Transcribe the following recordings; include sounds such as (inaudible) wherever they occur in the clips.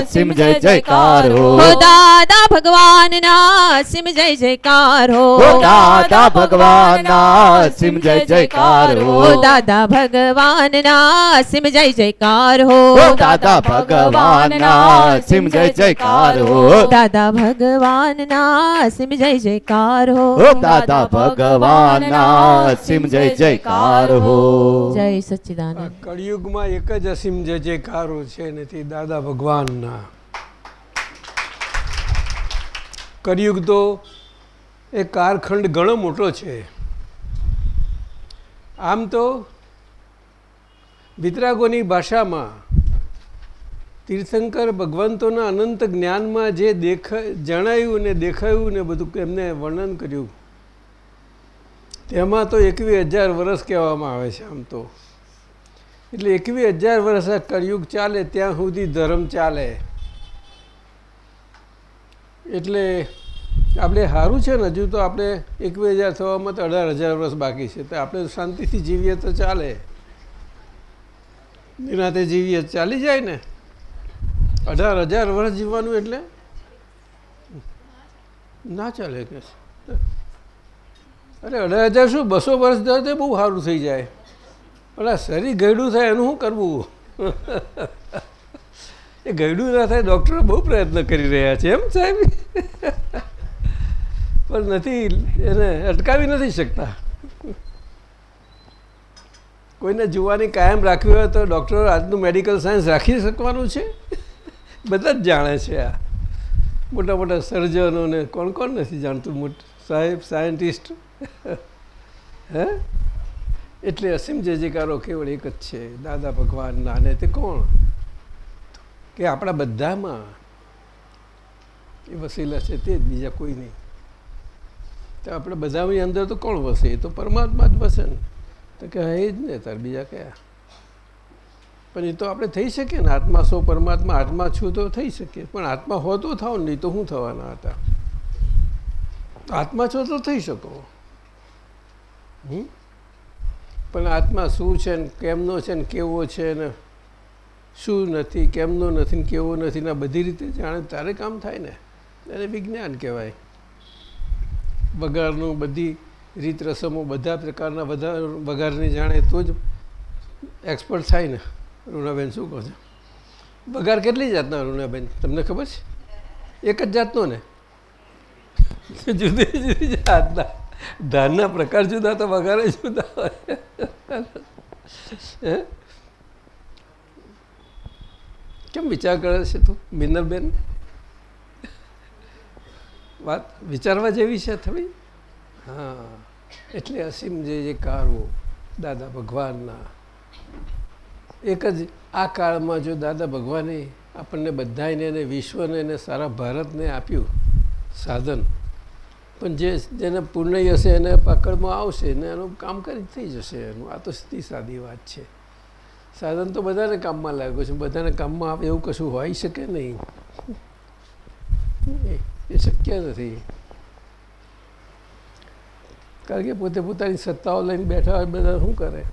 Sim જય જયકાર હો હો દાદા ભગવાનના સિમ જય જયકાર હો હો દાદા ભગવાનના સિમ જય જયકાર હો હો દાદા ભગવાનના સિમ જય જયકાર હો હો દાદા ભગવાનના સિમ જય જયકાર હો દાદા ભગવાનના સિમ જય જયકાર હો હો દાદા ભગવાનના સિમ જય જયકાર હો જય આ સચ્ચિદાનંદ કળિયુગમાં એક જ અસીમ જય જયકારો છે નથી દાદા ભગવાનના. કળિયુગ તો એ કારખંડ ઘણો મોટો છે. આમ તો વિતરાગોની ભાષામાં તીર્થંકર ભગવંતોના અનંત જ્ઞાનમાં જે દેખ, જણાયું ને દેખાયું ને બધું એમને વર્ણન કર્યું. તેમાં તો એકવીસ હજાર વર્ષ કહેવામાં આવે છે આમ તો. એટલે એકવીસ હજાર વર્ષ આ કળિયુગ ચાલે, ત્યાં સુધી ધર્મ ચાલે. એટલે આપણે સારું છે ને, હજુ તો આપણે એકવીસ હજાર થવામાં તો અઢાર હજાર વર્ષ બાકી છે. તો આપણે શાંતિથી જીવીએ તો ચાલે. નિરાતે જીવીએ ચાલી જાય ને. અઢાર હજાર વર્ષ જીવવાનું એટલે ના ચાલે કે અરે અઢાર હજાર શું, બસો વર્ષ જાય તો બહુ સારું થઈ જાય. આ શરીર ગયડું થાય એનું શું કરવું? એ ગયડું ના થાય ડૉક્ટરો બહુ પ્રયત્ન કરી રહ્યા છે, એમ સાહેબ? પણ નથી, એને અટકાવી નથી શકતા. કોઈને જોવાની કાયમ રાખવી હોય તો ડૉક્ટરો આજનું મેડિકલ સાયન્સ રાખી શકવાનું છે? બધા જ જાણે છે આ. મોટા મોટા સર્જનોને કોણ કોણ નથી જાણતું? સાહેબ સાયન્ટિસ્ટ હે? એટલે અસીમ જયજયકારો કેવળ એક જ છે, દાદા ભગવાન નાને તે કોણ? કે આપણા બધામાં એ વસેલા છે તે જ, બીજા કોઈ નહીં. તો આપણે બધાની અંદર તો કોણ વસે? એ તો પરમાત્મા જ વસે ને. તો કે હા, એ જ ને, તાર બીજા કયા? પણ એ તો આપણે થઈ શકીએ ને. આત્મા સો પરમાત્મા, આત્મા છું તો થઈ શકીએ. પણ આત્મા હો તો થાવ નહીં તો શું થવાના હતા? આત્મા છો તો થઈ શકો. પણ આત્મા શું છે ને, કેમનો છે ને, કેવો છે ને? શું નથી, કેમનો નથી કેવો નથી ને બધી રીતે જાણે તારે કામ થાય ને. એને વિજ્ઞાન કહેવાય. વગારનું બધી રીત રસમો બધા પ્રકારના બધા વગારની જાણે તો જ એક્સપર્ટ થાય ને. રૂણાબેન શું કહો છો? વઘાર કેટલી જાતના રૂણાબેન? તમને ખબર છે? એક જ જાતનો ને? જુદી જુદી જાતના. ધાનના પ્રકાર જુદા તો વગારે જુદા હોય હે કેમ વિચાર કરે છે તું મિનલબેન વાત વિચારવા જેવી છે થોડી? હા, એટલે અસીમ જે જે કારો દાદા ભગવાનના. એક જ આ કાળમાં જો દાદા ભગવાને આપણને બધાને અને વિશ્વને અને સારા ભારતને આપ્યું સાધન, પણ જે જેને પૂર્ણય હશે એને પકડમાં આવશે ને એનું કામ કરી થઈ જશે એનું. આ તો સીધી સાદી વાત છે. સાધન તો બધાને કામમાં લાગ્યું છે, બધાને કામમાં આવે એવું કશું હોઈ શકે નહીં. એ- શક્ય નથી. કારણ કે પોતે પોતાની સત્તાઓ લઈને બેઠા હોય બધા શું કરે?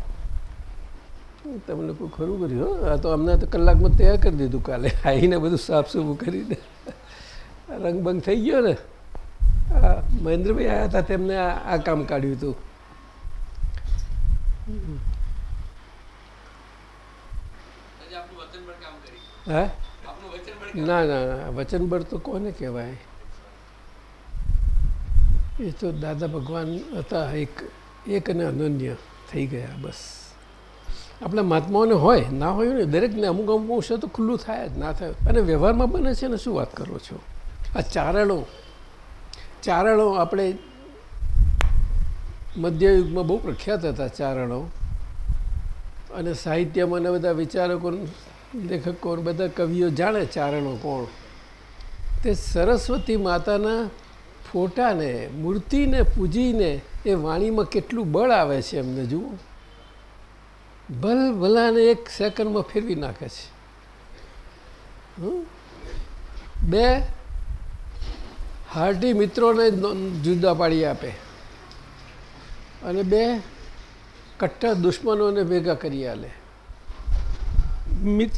તમને કોઈ ખરું કર્યું? હો, આ તો અમને તો કલાકમાં તૈયાર કરી દીધું કાલે. આવીને બધું સાફ સૂફું કરીને રંગબંગ થઈ ગયો ને. આ મહેન્દ્રભાઈ આવ્યા હતા, તેમને આ કામ કાઢ્યું હતું. હા? ના ના વચનબળ તો કોને કહેવાય? એ તો દાદા ભગવાન હતા, એક એક અને અનન્ય થઈ ગયા, બસ. આપણા મહાત્માઓને હોય, ના હોય ને દરેકને અમુક અમુક અંશે તો ખુલ્લું થાય જ, ના થાય. અને વ્યવહારમાં બને છે ને, શું વાત કરો છો? આ ચારણો ચારણો આપણે મધ્યયુગમાં બહુ પ્રખ્યાત હતા ચારણો. અને સાહિત્યમાં બધા વિચારકો લેખકો બધા કવિઓ જાણે ચારણો કોણ. તે સરસ્વતી માતાના ફોટાને, મૂર્તિને પૂજીને એ વાણીમાં કેટલું બળ આવે છે એમને જુઓ. ભલ ભલાને એક સેકન્ડમાં ફેરવી નાખે છે? બે હાર્ટી મિત્રોને જુદા પાડી આપે. અને બે કટ્ટર દુશ્મનોને ભેગા કરી આલે. મિત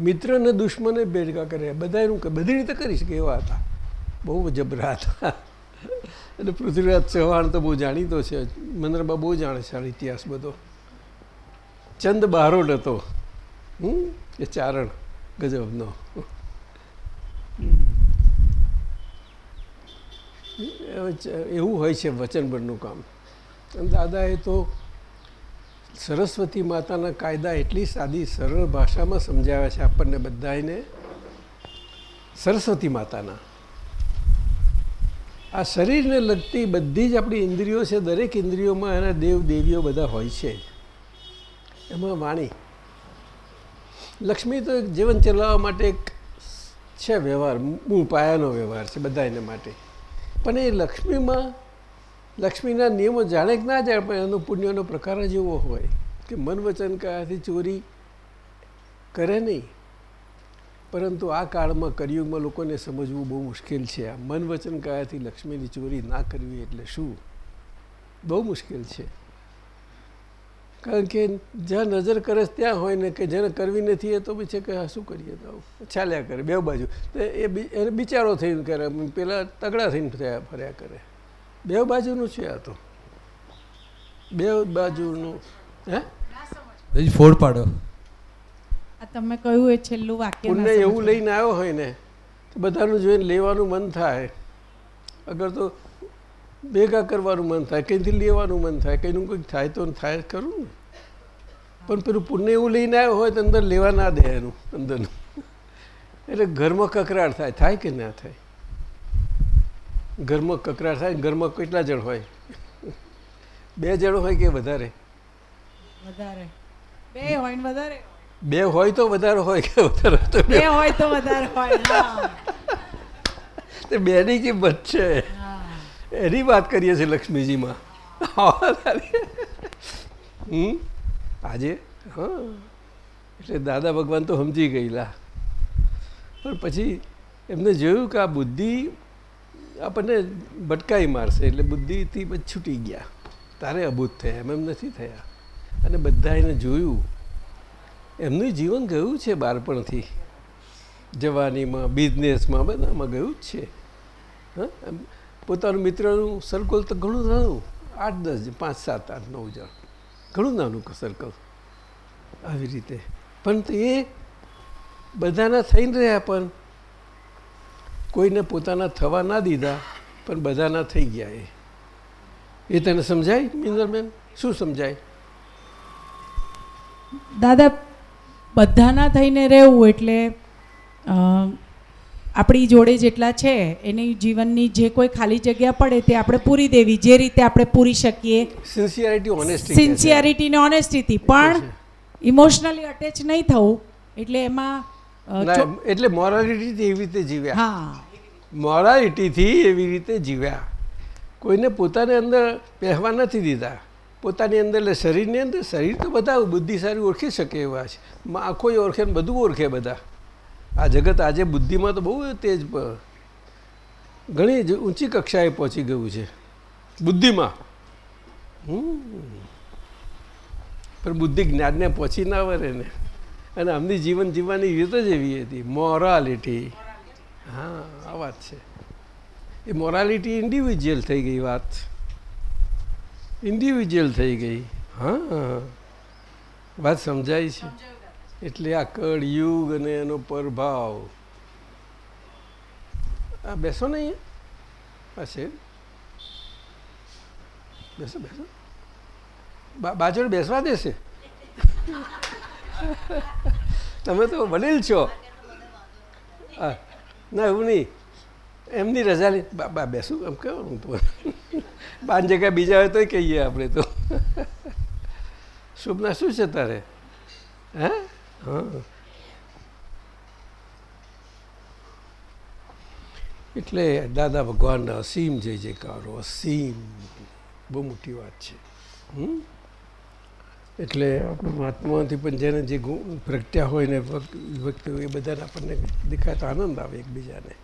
મિત્ર અને દુશ્મને ભેગા કર્યા. બધા એનું બધી રીતે કરી શકે એવા હતા. બહુ જબરા હતા. એટલે પૃથ્વીરાજ ચૌહાણ તો બહુ જાણીતો છે. મનરબા બહુ જાણે છે આ ઇતિહાસ બધો. ચંદ બારોટ હતો. હમ? એ ચારણ ગજબનો. એવું હોય છે વચનબરનું કામ. દાદાએ તો સરસ્વતી માતાના કાયદા એટલી સાદી, સરળ ભાષામાં સમજાવ્યા છે આપણને બધાને સરસ્વતી માતાના. આ શરીરને લગતી બધી જ આપણી ઇન્દ્રિયો છે, દરેક ઇન્દ્રિયોમાં એના દેવ, દેવીઓ બધા હોય છે. એમાં વાણી. લક્ષ્મી તો એક જીવન ચલાવવા માટે એક છે વ્યવહાર, મૂળ પાયાનો વ્યવહાર છે બધા માટે. પણ એ લક્ષ્મીમાં લક્ષ્મીના નિયમો જાણે કે ના જાણે પણ એનો પુણ્યનો પ્રકાર જ એવો હોય કે મન વચન કયાથી ચોરી કરે નહીં. પરંતુ આ કાળમાં કરિયુગમાં લોકોને સમજવું બહુ મુશ્કેલ છે. આ મન વચન કયાથી લક્ષ્મીની ચોરી ના કરવી એટલે શું? બહુ મુશ્કેલ છે. કારણ કે જ્યાં નજર કરે છે ત્યાં હોય ને કે જેને કરવી નથી એ તો પછી કે હા, શું કરીએ તો? ચાલ્યા કરે, બે બાજુ. તો એ એને બિચારો થઈને કરે, પેલા તગડા થઈને ફર્યા ફર્યા કરે. બે બાજુનું છે આ તો. બે બાજુનું હે? ફોડ પાડો. આ તમે કહ્યું એ છેલ્લું વાક્ય ના પુણ્ય એવું લઈને આવ્યો હોય ને તો બધાનું જોઈને લેવાનું મન થાય. અગર તો ભેગા કરવાનું મન થાય કંઈથી લેવાનું મન થાય કંઈનું કંઈક થાય તો થાય ખરું ને? પણ પેલું પુણ્ય એવું લઈને આવ્યો હોય તો અંદર લેવા ના દે એનું અંદરનું. એટલે ઘરમાં કકરાટ થાય થાય કે ના થાય? ઘરમાં કકરા થાય ઘરમાં કેટલા જણ હોય? બે જણ હોય કે વધારે? વધારે. બે હોય ને વધારે? બે હોય તો વધારે હોય કે વધારે તો બે હોય તો વધારે હોય. તે બેની કિંમત છે. એની વાત કરીએ છીએ લક્ષ્મીજીમાં. હમ? આજે? હા. એટલે દાદા ભગવાન તો સમજી ગયેલા. પણ પછી એમને જોયું કે આ બુદ્ધિ આપણને ભટકાઈ મારશે એટલે બુદ્ધિથી છૂટી ગયા. તારે અભૂત થયા, એમ એમ નથી થયા. અને બધા એને જોયું. એમનું જીવન ગયું છે બાળપણથી. જવાનીમાં બિઝનેસમાં બધામાં ગયું જ છે. હા પોતાનું મિત્રનું સર્કલ તો ઘણું નાનું. આઠ દસ પાંચ, સાત, આઠ, નવ જણ. ઘણું નાનું સર્કલ આવી રીતે. પણ એ બધાના થઈને રહ્યા પણ કોઈને પોતાના થવા ના દીધા પણ બધાના થઈ ગયા એ. એ તને સમજાય મિન્દરબેન શું સમજાય? દાદા બધાના થઈને રહેવું એટલે આપણી જોડે જેટલા છે એની જીવનની જે કોઈ ખાલી જગ્યા પડે તે આપણે પૂરી દેવી જે રીતે આપણે પૂરી શકીએ. સિન્સિયરિટી ઓનેસ્ટી સિન્સિયરિટી ને ઓનેસ્ટીથી પણ ઇમોશનલી અટેચ નહીં થવું એટલે એમાં એટલે મોરાલિટીથી એવી રીતે જીવ્યા. હા. મોરાલિટીથી એવી રીતે જીવ્યા. કોઈને પોતાની અંદર પહેવા નથી દીધા. પોતાની અંદર એટલે શરીરની અંદર શરીર તો બધા બુદ્ધિશાળી ઓળખી શકે એવા છે. આંખોય ઓળખે ને બધું ઓળખે બધા. આ જગત આજે બુદ્ધિમાં તો બહુ તેજ ઘણી જ ઊંચી કક્ષાએ પહોંચી ગયું છે. બુદ્ધિમાં. હમ. પણ બુદ્ધિ જ્ઞાનને પહોંચી ના વરે ને. અને આમની જીવન જીવવાની રીત જ એવી હતી. મોરાલિટી હા, આ વાત છે. એ મોરાલિટી ઇન્ડિવિજ્યુઅલ થઈ ગઈ વાત. ઇન્ડિવિજ્યુઅલ થઈ ગઈ. હા વાત સમજાય છે. એટલે આ કળયુગ અને એનો પ્રભાવ. આ બેસો ને અહીંયા. છે. બેસો બેસો. બાજુ બેસવા દેશે? (laughs) તમે તો વડીલ છો. હા. ના, એવું નહીં. એમની રજા લે બા બેસું, એમ કહેવાનું તો. (laughs) બાન જગ્યા બીજા હોય તોય કહીએ આપણે તો. (laughs) શુભના શું છે તારે? હે? હા. એટલે દાદા ભગવાનના અસીમ જય જયકારો, અસીમ. બહુ મોટી વાત છે. હમ? એટલે આપણે મહાત્માથી પણ જેને જે ગુણ પ્રગટ્યા હોય ને વ્યક્તિઓ એ બધાને આપણને દેખાય તો આનંદ આવે એકબીજાને.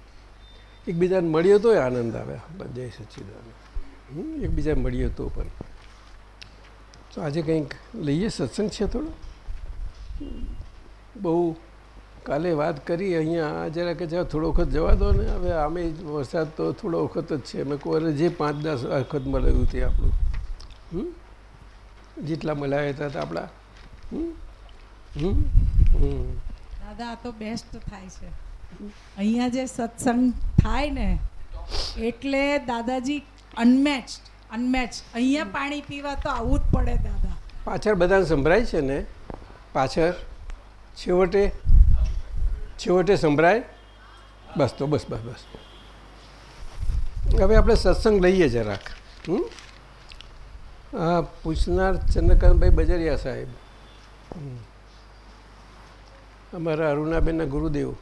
એકબીજાને મળ્યો તોય આનંદ આવે જય સચ્ચિદાનંદ એકબીજા મળ્યો તો પણ. તો આજે કંઈક લઈએ, સત્સંગ છે થોડો? બહુ કાલે વાત કરી, અહીંયા જરા કે જરા થોડો વખત જવા દો ને. હવે આમે વરસાદ તો થોડો વખત જ છે. અમે કહું જે પાંચ દસ વખત મળેલું તે આપણું. હમ? જેટલા મળ્યા હતા આપણા દાદા આ તો બેસ્ટ થાય છે. અહીંયા જે સત્સંગ થાય ને એટલે દાદાજી અનમેચ અનમેચ અહીંયા પાણી પીવા તો આવવું જ પડે દાદા. પાછળ બધાને સંભળાય છે ને? પાછળ છેવટે છેવટે સંભળાય? બસ તો બસ બસ બસ. હવે આપણે સત્સંગ લઈએ જરાક. હમ? હા, પૂછનાર ચંદ્રકાંતભાઈ બજરિયા સાહેબ. અમારા અરુણાબેનના ગુરુદેવ.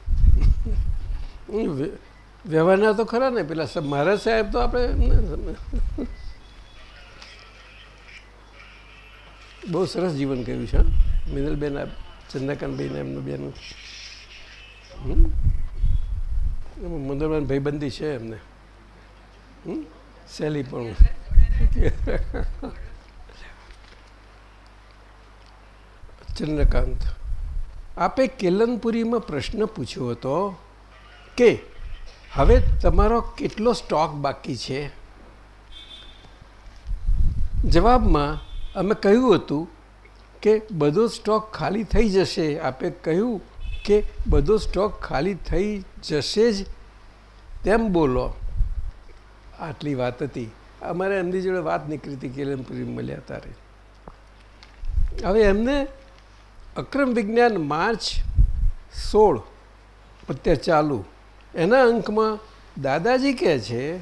વ્યવહારના તો ખરા ને, પેલા મહારાજ સાહેબ તો આપણે બહુ સરસ જીવન કર્યું છે. મિનલબેન આ ચંદ્રકાંતભાઈને એમનું બેનું. મંદરબાન ભાઈબંધી છે એમને? સહેલી પણ. ચંદ્રકાંત, આપે કેલનપુરીમાં પ્રશ્ન પૂછ્યો હતો કે, હવે તમારો કેટલો સ્ટોક બાકી છે? જવાબમાં, અમે કહ્યું હતું કે, બધો સ્ટોક ખાલી થઈ જશે. આપે કહ્યું કે, બધો સ્ટોક ખાલી થઈ જશે જ. તેમ બોલો. આટલી વાત હતી. અમારે એમની જોડે વાત નીકળી હતી કેલનપુરી મળ્યા તારે. હવે એમને અક્રમ વિજ્ઞાન માર્ચ સોળ અત્યારે ચાલુ. એના અંકમાં દાદાજી કહે છે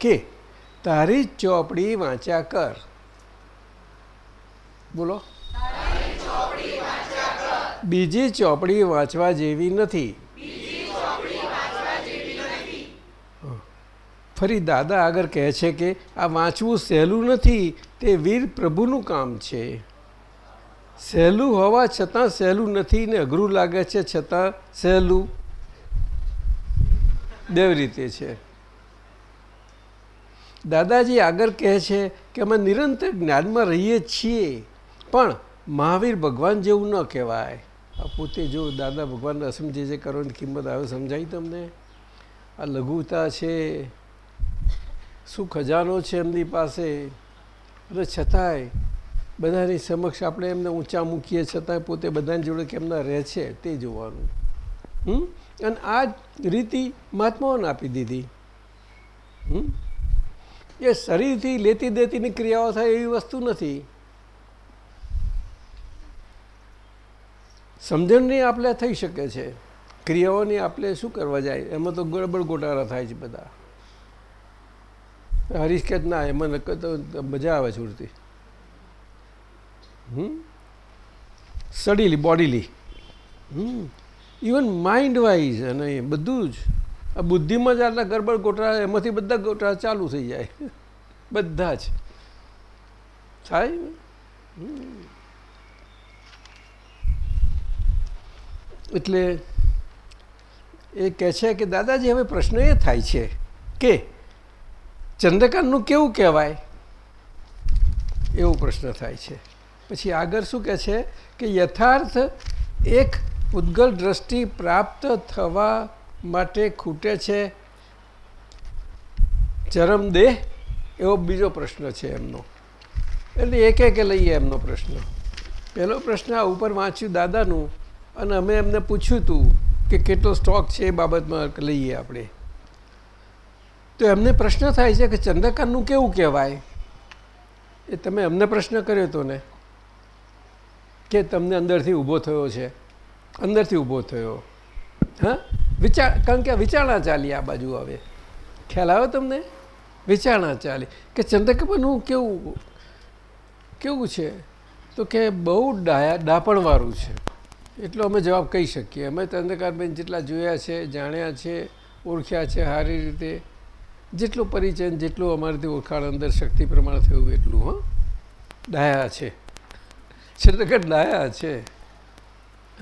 કે તારી ચોપડી વાંચ્યા કર. બોલો. બીજી ચોપડી વાંચવા જેવી નથી. ફરી દાદા આગળ કહે છે કે આ વાંચવું સહેલું નથી, તે વીર પ્રભુનું કામ છે. સહેલું હોવા છતાં સહેલું નથી ને અઘરું લાગે છે છતાં સહેલું દેવ રીતે છે. દાદાજી આગળ કહે છે કે અમે નિરંતર જ્ઞાનમાં રહીએ છીએ, પણ મહાવીર ભગવાન જેવું ન કહેવાય. આ પોતે જો દાદા ભગવાન અસમજે જે કરવાની કિંમત આવે, સમજાય તમને? આ લઘુતા છે શું ખજાનો છે એમની પાસે? અને છતાંય બધાની સમક્ષ આપણે એમને ઊંચા મૂકીએ છતાંય પોતે બધાની જોડે કેમના રહે છે તે જોવાનું. હમ? અને આ રીતિ મહાત્માઓને આપી દીધી. હમ? એ શરીરથી લેતી દેતીની ક્રિયાઓ થાય એવી વસ્તુ નથી. સમજણની આપણે થઈ શકે છે. ક્રિયાઓની આપણે શું કરવા જાય? એમાં તો ગડબડ ગોટાળા થાય છે બધા. હરીશ કે ના એમાં નક્કર તો મજા આવે ઉડતી હમ? સડીલી, બોડીલી. હમ? ઇવન માઇન્ડ વાઇઝ અને બધું જ. આ બુદ્ધિમાં જ આટલા ગરબડ ગોટાળા એમાંથી બધા ગોટાળા ચાલુ થઈ જાય. બધા જ. થાય? એટલે એ કહે છે કે દાદાજી, હવે પ્રશ્ન એ થાય છે કે ચંદ્રકાંતનું કેવું કહેવાય? એવો પ્રશ્ન થાય છે. પછી આગળ શું કહે છે કે યથાર્થ એક ઉદ્ગલ દ્રષ્ટિ પ્રાપ્ત થવા માટે ખૂટે છે? ચરમદેહ એવો બીજો પ્રશ્ન છે એમનો. એટલે એક એક લઈએ એમનો પ્રશ્ન. પહેલો પ્રશ્ન આ ઉપર વાંચ્યું દાદાનું અને અમે એમને પૂછ્યું હતું કે કેટલો સ્ટોક છે એ બાબતમાં લઈએ આપણે. તો એમને પ્રશ્ન થાય છે કે ચંદ્રકાંતનું કેવું કહેવાય? એ તમે અમને પ્રશ્ન કર્યો હતો ને, કે તમને અંદરથી ઊભો થયો છે. અંદરથી ઊભો થયો. હા? વિચાર, કારણ કે વિચારણા ચાલી આ બાજુ હવે. ખ્યાલ આવ્યો તમને? વિચારણા ચાલી. કે ચંદ્રકાંતનું કેવું કેવું છે? તો કે બહુ ડાયા, ડાપણવાળું છે. એટલો અમે જવાબ કહી શકીએ. અમે ચંદ્રકાંતબેન જેટલા જોયા છે, જાણ્યા છે, ઓળખ્યા છે, સારી રીતે જેટલો પરિચય જેટલું અમારાથી ઓળખાણ અંદર શક્તિ પ્રમાણે થયું એટલું, હં. ડાયા છે. ચંદ્રકાંત ડાયા છે.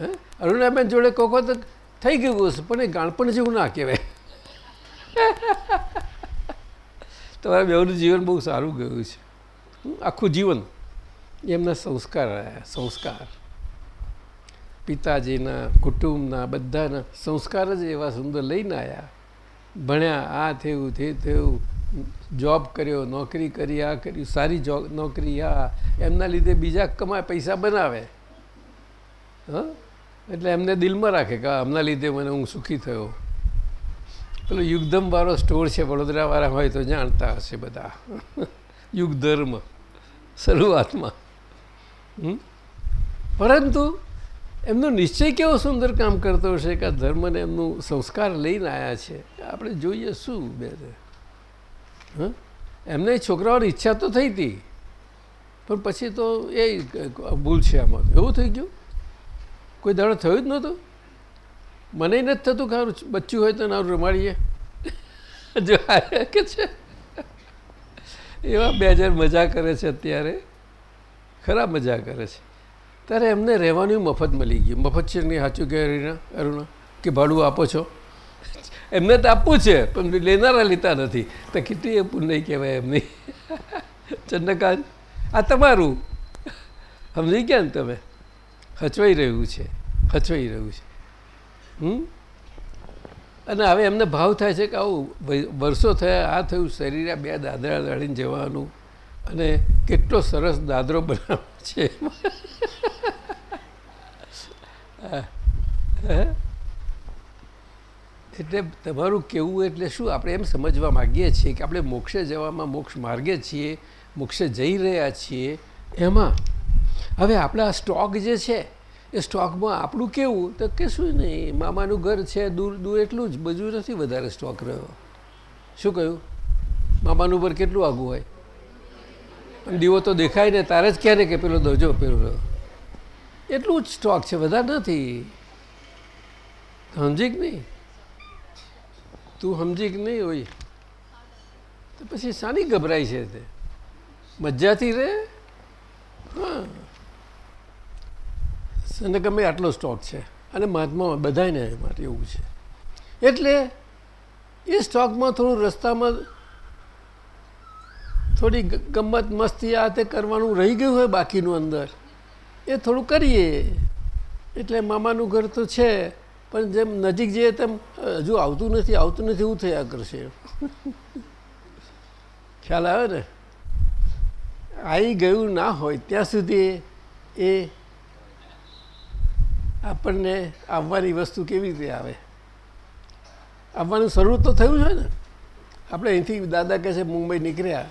હે? અરુણાબેન જોડે કોકો તો થઈ ગયું હશે પણ એ ગાણપણ જેવું ના કહેવાય. તમારા બેઉનું જીવન બહુ સારું ગયું છે. આખું જીવન એમના સંસ્કાર રહ્યા, સંસ્કાર. પિતાજીના, કુટુંબના બધાના સંસ્કાર જ એવા સુંદર લઈને આવ્યા ભણ્યા, આ થયું, તે થયું જોબ કર્યો, નોકરી કરી, આ કર્યું, સારી જોબ નોકરી, આ. એમના લીધે બીજા કમાય, પૈસા બનાવે. હા? એટલે એમને દિલમાં રાખે કે આમના લીધે મને હું સુખી થયો. પેલો યુગધમવાળો સ્ટોર છે, વડોદરાવાળા હોય તો જાણતા હશે બધા. (laughs) યુગધર્મ, શરૂઆતમાં. પરંતુ એમનો નિશ્ચય કેવો સુંદર કામ કરતો હશે કે આ ધર્મને એમનું સંસ્કાર લઈને આવ્યા છે? આપણે જોઈએ શું બે એમને છોકરાઓની ઈચ્છા તો થઈ હતી, પણ પછી તો એ ભૂલ છે આમાં. એવું થઈ ગયું? કોઈ દાડો થયું જ નહોતું? મને નથી થતું કે બચ્ચું હોય તો નારું રમાડીએ. જો કે છે? એવા બે મજા કરે છે અત્યારે. ખરાબ મજા કરે છે. ત્યારે એમને રહેવાનું મફત મળી ગયું મફત છે નહીં, સાચું કે અરુણા, કે ભાડું આપો છો? એમને તો આપવું છે, પણ લેનારા લેતા નથી. તો કેટલી એ નહીં કહેવાય એમની. ચંદ્રકાંત, આ તમારું. સમજી ગયા ને તમે? હચવાઈ રહ્યું છે, હચવાઈ રહ્યું છે. હમ? અને હવે એમને ભાવ થાય છે કે આવું વર્ષો થયા, આ થયું, શરીરે બે દાદરા દાડીને જવાનું. અને કેટલો સરસ દાદરો બનાવ્યો છે. એટલે તમારું કેવું એટલે શું? આપણે એમ સમજવા માગીએ છીએ કે આપણે મોક્ષે જવામાં મોક્ષ માર્ગે છીએ, મોક્ષે જઈ રહ્યા છીએ. એમાં હવે આપણા સ્ટોક જે છે, એ સ્ટોકમાં આપણું કેવું? તો કે શું નહીં, મામાનું ઘર છે, દૂર દૂર એટલું જ, બધું નથી વધારે સ્ટોક રહ્યો. શું કહ્યું? મામાનું ઘર કેટલું આગું હોય? દીવો તો દેખાય ને, તારે જ ક્યારે કે પેલો દોજો પેલો એટલું જ સ્ટોક છે, વધારે નથી. સમજી કે નહીં? તું સમજી કે નહીં હોય. તો પછી શાની ગભરાય છે તે? મજાથી રહે હા. અને ગમે આટલો સ્ટોક છે. અને મહાત્મા બધાને માટે એવું છે. એટલે એ સ્ટોકમાં થોડું રસ્તામાં થોડી ગમત મસ્તી આ તે કરવાનું રહી ગયું હોય બાકીનું અંદર. એ થોડું કરીએ. એટલે મામાનું ઘર તો છે, પણ જેમ નજીક જઈએ તેમ હજુ આવતું નથી આવતું નથી, એવું થયા કરશે. ખ્યાલ આવે ને? આવી ગયું ના હોય ત્યાં સુધી એ આપણને આવવાની વસ્તુ કેવી રીતે આવે? આવવાનું શરૂ તો થયું છે ને. આપણે અહીંથી દાદા કહે છે મુંબઈ નીકળ્યા.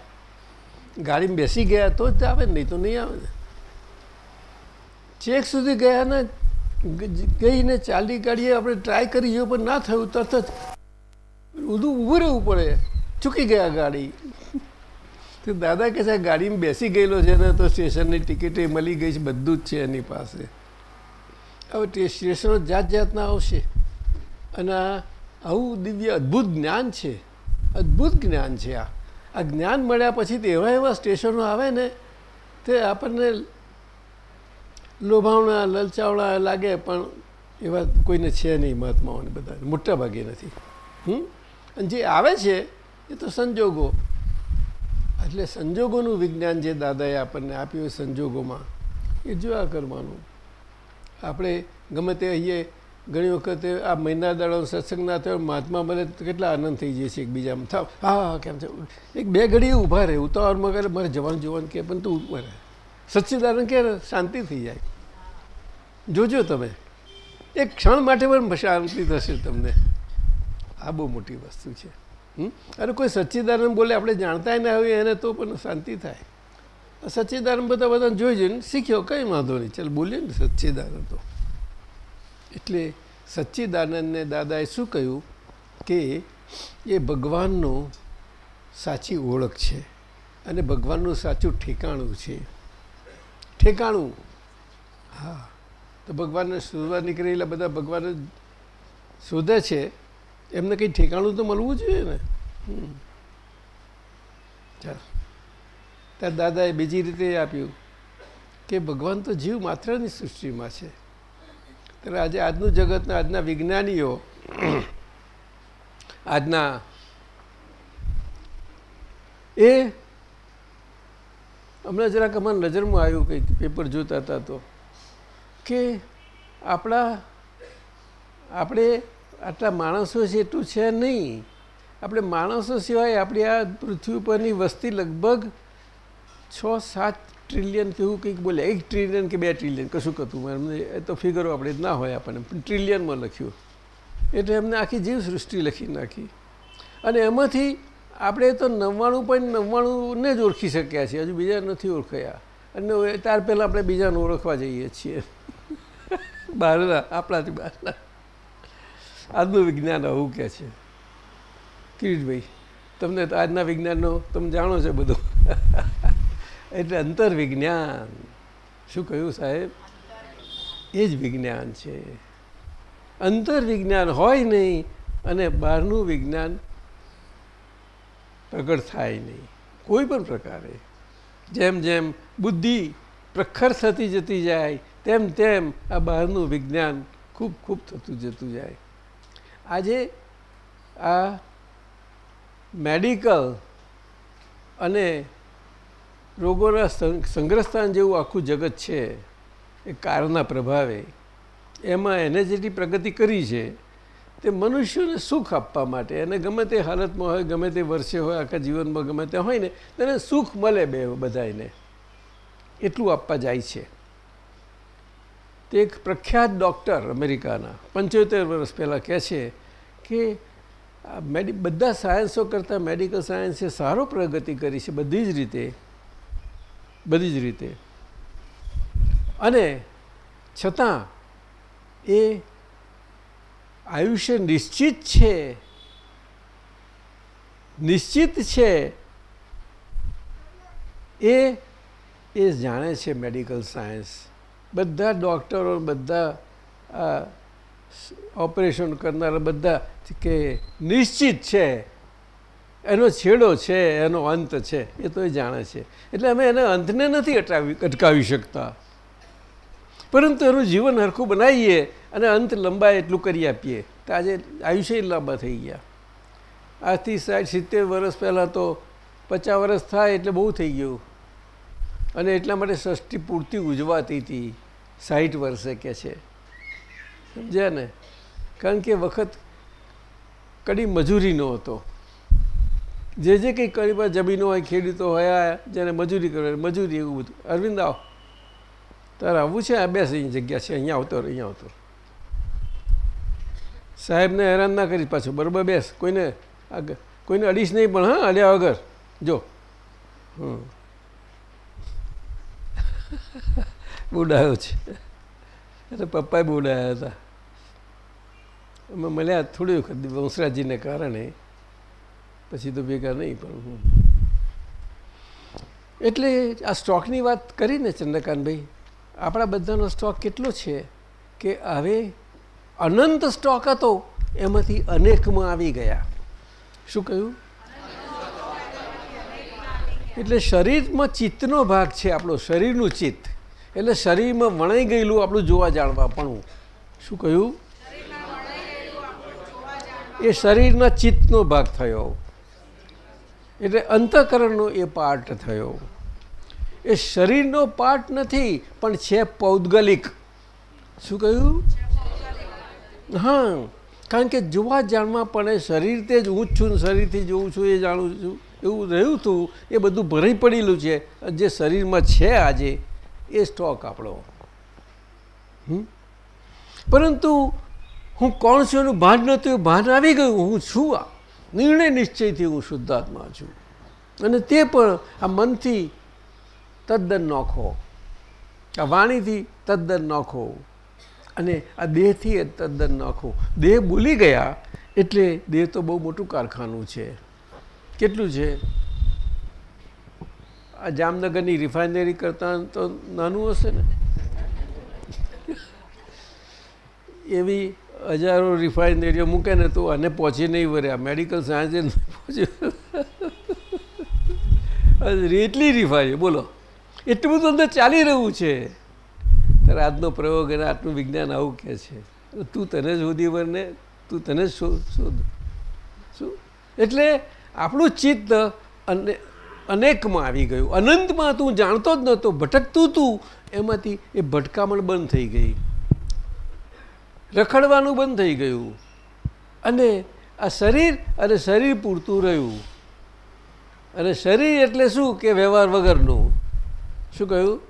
ગાડીમાં બેસી ગયા તો જ આવે, નહીં તો નહીં આવે ને. ચેક સુધી ગયા ગઈને ચાલી ગાડીએ આપણે ટ્રાય કરી જો પણ ના થયું, તરત જ બધું ઊભું રહેવું પડે. ચૂકી ગયા ગાડી. તો દાદા કહે છે ગાડીમાં બેસી ગયેલો છે ને, તો સ્ટેશનની ટિકિટે મળી ગઈ છે, બધું જ છે એની પાસે. હવે તે સ્ટેશનો જાત જાતના આવશે. અને આવું દિવ્ય, અદ્ભુત જ્ઞાન છે. અદ્ભુત જ્ઞાન છે આ. આ જ્ઞાન મળ્યા પછી એવા એવા સ્ટેશનો આવે ને, તે આપણને લોભાવણા, લલચાવણા લાગે, પણ એવા કોઈને છે નહીં મહાત્માઓને બધા મોટા ભાગે નથી. હમ? અને જે આવે છે, એ તો સંજોગો. એટલે સંજોગોનું વિજ્ઞાન જે દાદાએ આપણને આપ્યું સંજોગોમાં, એ જોયા કરવાનું. આપણે ગમે તે અહીંયા ઘણી વખતે આ મહિના દાડો સત્સંગ ના થયો, મહાત્મા બને કેટલા આનંદ થઈ જાય છે એકબીજામાં. થાવ, હા કેમ છે? એક બે ઘડી ઊભા રહે. ઉતાવળમાં કરે, મારે જવાનું, જોવાનું કે, પણ તું રહે. સચ્ચિદાનંદ કે શાંતિ થઈ જાય. જોજો તમે. એક ક્ષણ માટે પણ શાંતિ થશે તમને. આ બહુ મોટી વસ્તુ છે. અરે કોઈ સચ્ચિદાનંદ બોલે આપણે જાણતા ના હોઈએ, એને તો પણ શાંતિ થાય. સચ્ચિદાનંદ બધા બધા જોઈ જોઈને શીખ્યો, કંઈ વાંધો નહીં. ચાલ, બોલીએ ને સચ્ચિદાનંદ તો. એટલે સચ્ચિદાનંદને દાદાએ શું કહ્યું કે એ ભગવાનનો સાચી ઓળખ છે અને ભગવાનનું સાચું ઠેકાણું છે. ઠેકાણું? હા. તો ભગવાનને શોધવા નીકળેલા બધા ભગવાન શોધે છે, એમને કંઈ ઠેકાણું તો મળવું જોઈએ ને? ચાલ. ત્યાં દાદાએ બીજી રીતે આપ્યું કે ભગવાન તો જીવ માત્રની સૃષ્ટિમાં છે. ત્યારે આજે આજનું જગતના આજના વિજ્ઞાનીઓ, આજના એ હમણાં જરાક અમારા નજરમાં આવ્યું કંઈક પેપર જોતા હતા તો. કે આપણા, આપણે આટલા માણસો છે એટલું છે નહીં. આપણે માણસો સિવાય આપણી આ પૃથ્વી ઉપરની વસ્તી લગભગ છ સાત ટ્રિલિયન કેવું કંઈક બોલે. એક ટ્રિલિયન કે બે ટ્રિલિયન કશું કતું એમને એ તો ફિગરો આપણે ના હોય આપણને. પણ ટ્રિલિયનમાં લખ્યું. એટલે એમને આખી જીવસૃષ્ટિ લખી નાખી. અને એમાંથી આપણે તો નવ્વાણું પોઈન્ટ નવ્વાણુંને જ ઓળખી શક્યા છીએ. હજુ બીજા નથી ઓળખાયા. અને ત્યાર પહેલાં આપણે બીજાને ઓળખવા જઈએ છીએ. બહારના આપણાથી બહારના આજનું વિજ્ઞાન આવું કહે છે. કિરીટભાઈ, તમને આજના વિજ્ઞાનનો તમે જાણો છો બધું. એટલે અંતરવિજ્ઞાન. શું કહ્યું સાહેબ? એ જ વિજ્ઞાન છે. અંતરવિજ્ઞાન હોય નહીં અને બહારનું વિજ્ઞાન પ્રગટ થાય નહીં. કોઈ પણ પ્રકારે. જેમ જેમ બુદ્ધિ પ્રખર થતી જતી જાય તેમ તેમ આ બહારનું વિજ્ઞાન ખૂબ ખૂબ થતું જતું જાય. આજે આ મેડિકલ અને રોગોના સંગ્રહસ્થાન જેવું આખું જગત છે, એ કારના પ્રભાવે, એમાં એને જેટલી પ્રગતિ કરી છે, તે મનુષ્યોને સુખ આપવા માટે, અને ગમે તે હાલતમાં હોય, ગમે તે વર્ષે હોય, આખા જીવનમાં ગમે તે હોય ને, તેને સુખ મળે બે બધાને એટલું આપવા જાય છે. તે એક પ્રખ્યાત ડૉક્ટર અમેરિકાના, પંચોતેર વર્ષ પહેલાં કહે છે કે મેડિ, બધા સાયન્સો કરતાં મેડિકલ સાયન્સે સારો પ્રગતિ કરી છે બધી જ રીતે, બધી જ રીતે. અને છતાં એ આયુષ્ય નિશ્ચિત છે નિશ્ચિત છે, એ એ જાણે છે મેડિકલ સાયન્સ. બધા ડૉક્ટરો બધા ઓપરેશન કરનારા, બધા કે નિશ્ચિત છે, એનો છેડો છે, એનો અંત છે, એ તો એ જાણે છે. એટલે અમે એને અંતને નથી અટકાવી અટકાવી શકતા. પરંતુ એનું જીવન હરખું બનાવીએ અને અંત લંબાય એટલું કરી આપીએ. તો આજે આયુષ્ય લાંબા થઈ ગયા. આજથી સાઠ, સિત્તેર વર્ષ પહેલાં તો પચાસ વર્ષ થાય એટલે બહુ થઈ ગયું. અને એટલા માટે ષષ્ઠી પૂરતી ઉજવાતી હતી. સાઠ વર્ષે કે છે. સમજ્યા ને? કારણ કે વખત કડી મજૂરીનો હતો જે જે કંઈ કડી જમીનો હોય, ખેડૂતો હોય જેને મજૂરી કરે મજૂરી એવું બધું. અરવિંદ આવ. તારે આવવું છે? આ બેસ અહીં જગ્યા છે. અહીંયા આવતો અહીંયા આવતો સાહેબને હેરાન ના કરી પાછું. બરાબર બેસ. કોઈને આગળ કોઈને અડીશ નહીં પણ, હા, અડ્યા વગર. જો. હમ. બોડાયો છે. એટલે પપ્પાએ બોડાયા હતા. અમે મળ્યા થોડી વખત વંશરાજીને કારણે. પછી તો ભેગા નહીં, પણ એટલે આ સ્ટોકની વાત કરીને ચંદ્રકાંતભાઈ, આપણા બધાનો સ્ટોક કેટલો છે કે હવે અનંત સ્ટોક હતો, એમાંથી અનેકમાં આવી ગયા. શું કહ્યું? એટલે શરીરમાં ચિત્તનો ભાગ છે આપણો, શરીરનું ચિત્ત. એટલે શરીરમાં વણાઈ ગયેલું આપણું જોવા જાણવા પણ શું કહ્યું? એ શરીરના ચિત્તનો ભાગ થયો. એટલે અંતઃકરણનો એ પાર્ટ થયો. એ શરીરનો પાર્ટ નથી, પણ છે પૌદ્ગલિક. શું કહ્યું? હા, કારણ કે જોવા જાણવા પણ શરીર તે જ હું જ છું શરીરથી જોઉં છું એ જાણું છું. એવું રહ્યું હતું એ બધું ભરાઈ પડેલું છે. જે શરીરમાં છે આજે એ સ્ટોક આપણો. પરંતુ હું કોણ છું એનું ભાન નહોતું ભાન આવી ગયું, હું છું આ. નિર્ણય નિશ્ચયથી હું શુદ્ધાત્મા છું. અને તે પણ આ મનથી તદ્દન નોખો. આ વાણીથી તદ્દન નોખો. અને આ દેહથી તદ્દન નોખો. દેહ ભૂલી ગયા એટલે દેહ તો બહુ મોટું કારખાનું છે. કેટલું છે? આ જામનગરની રિફાઇનરી કરતાં તો નાનું હશે ને? એવી હજારો રિફાઇનરીઓ મૂકે ને તો આને પહોંચી નહીં વર્યા મેડિકલ સાયન્સે પહોંચ્યું એટલી રિફાઇનરી બોલો. એટલું બધું અંદર ચાલી રહ્યું છે. ત્યારે આજનો પ્રયોગ અને આટલું વિજ્ઞાન આવું કહે છે. તું તને શોધી વરને તું તને શોધ શોધ. શું? એટલે આપણું ચિત્ત અને અનેકમાં આવી ગયું. અનંતમાં તું જાણતો જ નહોતો, ભટકતું તું. એમાંથી એ ભટકામણ બંધ થઈ ગઈ. રખડવાનું બંધ થઈ ગયું. અને આ શરીર, અને શરીર પૂરતું રહ્યું. અને શરીર એટલે શું કે વ્યવહાર વગરનું? શું કહ્યું?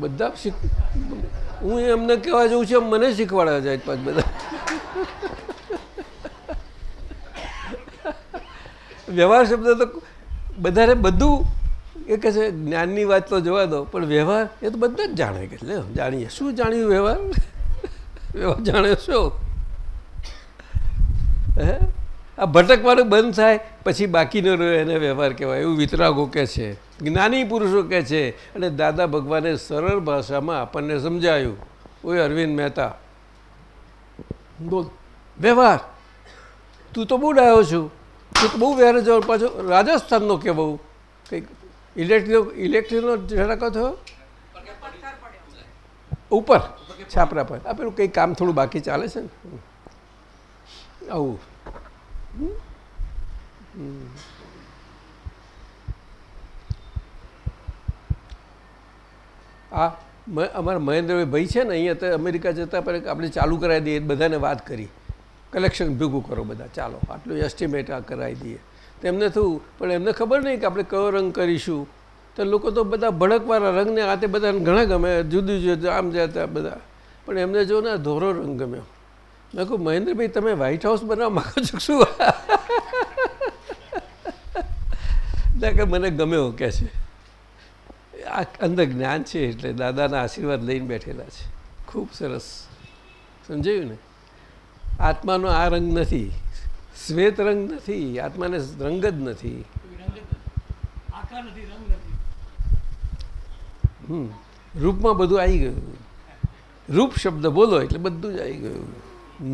બધા શીખ, હું એમને કહેવા જઉં છું મને શીખવાડવા જાય પાંચ બધા. વ્યવહાર શબ્દ તો બધાને બધું એ કહે છે, જ્ઞાનની વાત તો જોવા દો, પણ વ્યવહાર એ તો બધા જ જાણે કે લે, જાણીએ. શું જાણ્યું વ્યવહાર? વ્યવહાર જાણે શું? હે? આ ભટકવાનું બંધ થાય, પછી બાકીનો રહ્યો એને વ્યવહાર કહેવાય, એવું વિતરાગો કહે છે, જ્ઞાની પુરુષો કહે છે, અને દાદા ભગવાને સરળ ભાષામાં આપણને સમજાયું. ઓય અરવિંદ મહેતા, બોલ. વ્યવહાર. તું તો બહુ ડાયો છું. તું બહુ વહેર જવાનું પાછો રાજસ્થાનનો કે બહુ કંઈક ઇલેક્ટ્રિક, ઇલેક્ટ્રિકનો ઝડાકો થયો? ઉપર. છાપરા પર. આ પેલું કંઈક કામ થોડું બાકી ચાલે છે ને. આવું. આ અમારા મહેન્દ્રભાઈ ભાઈ છે ને, અહીંયા અમેરિકા જતા પણ આપણે ચાલુ કરાવી દઈએ બધાને વાત કરી. કલેક્શન ભેગું કરો બધા. ચાલો, આટલું એસ્ટિમેટ આ કરાવી દઈએ. તો એમને થયું, પણ એમને ખબર નહીં કે આપણે કયો રંગ કરીશું. તો લોકો તો બધા ભડકવાળા રંગને આ તે બધાને ઘણા ગમે, જુદું જુદું, આમ જતા બધા. પણ એમને જો ને ધોરો રંગ ગમ્યો. મેં કહું, મહેન્દ્રભાઈ, તમે વ્હાઇટ હાઉસ બનાવવા માગો છો શું? કે મને ગમ્યો કે છે. આ અંદર જ્ઞાન છે એટલે દાદાના આશીર્વાદ લઈને બેઠેલા છે. ખૂબ સરસ. સમજાયું ને? આત્માનો આ રંગ નથી. શ્વેત રંગ નથી. આત્માને રંગ જ નથી. હમ. રૂપમાં બધું આવી ગયું. રૂપ શબ્દ બોલો એટલે બધું જ આવી ગયું.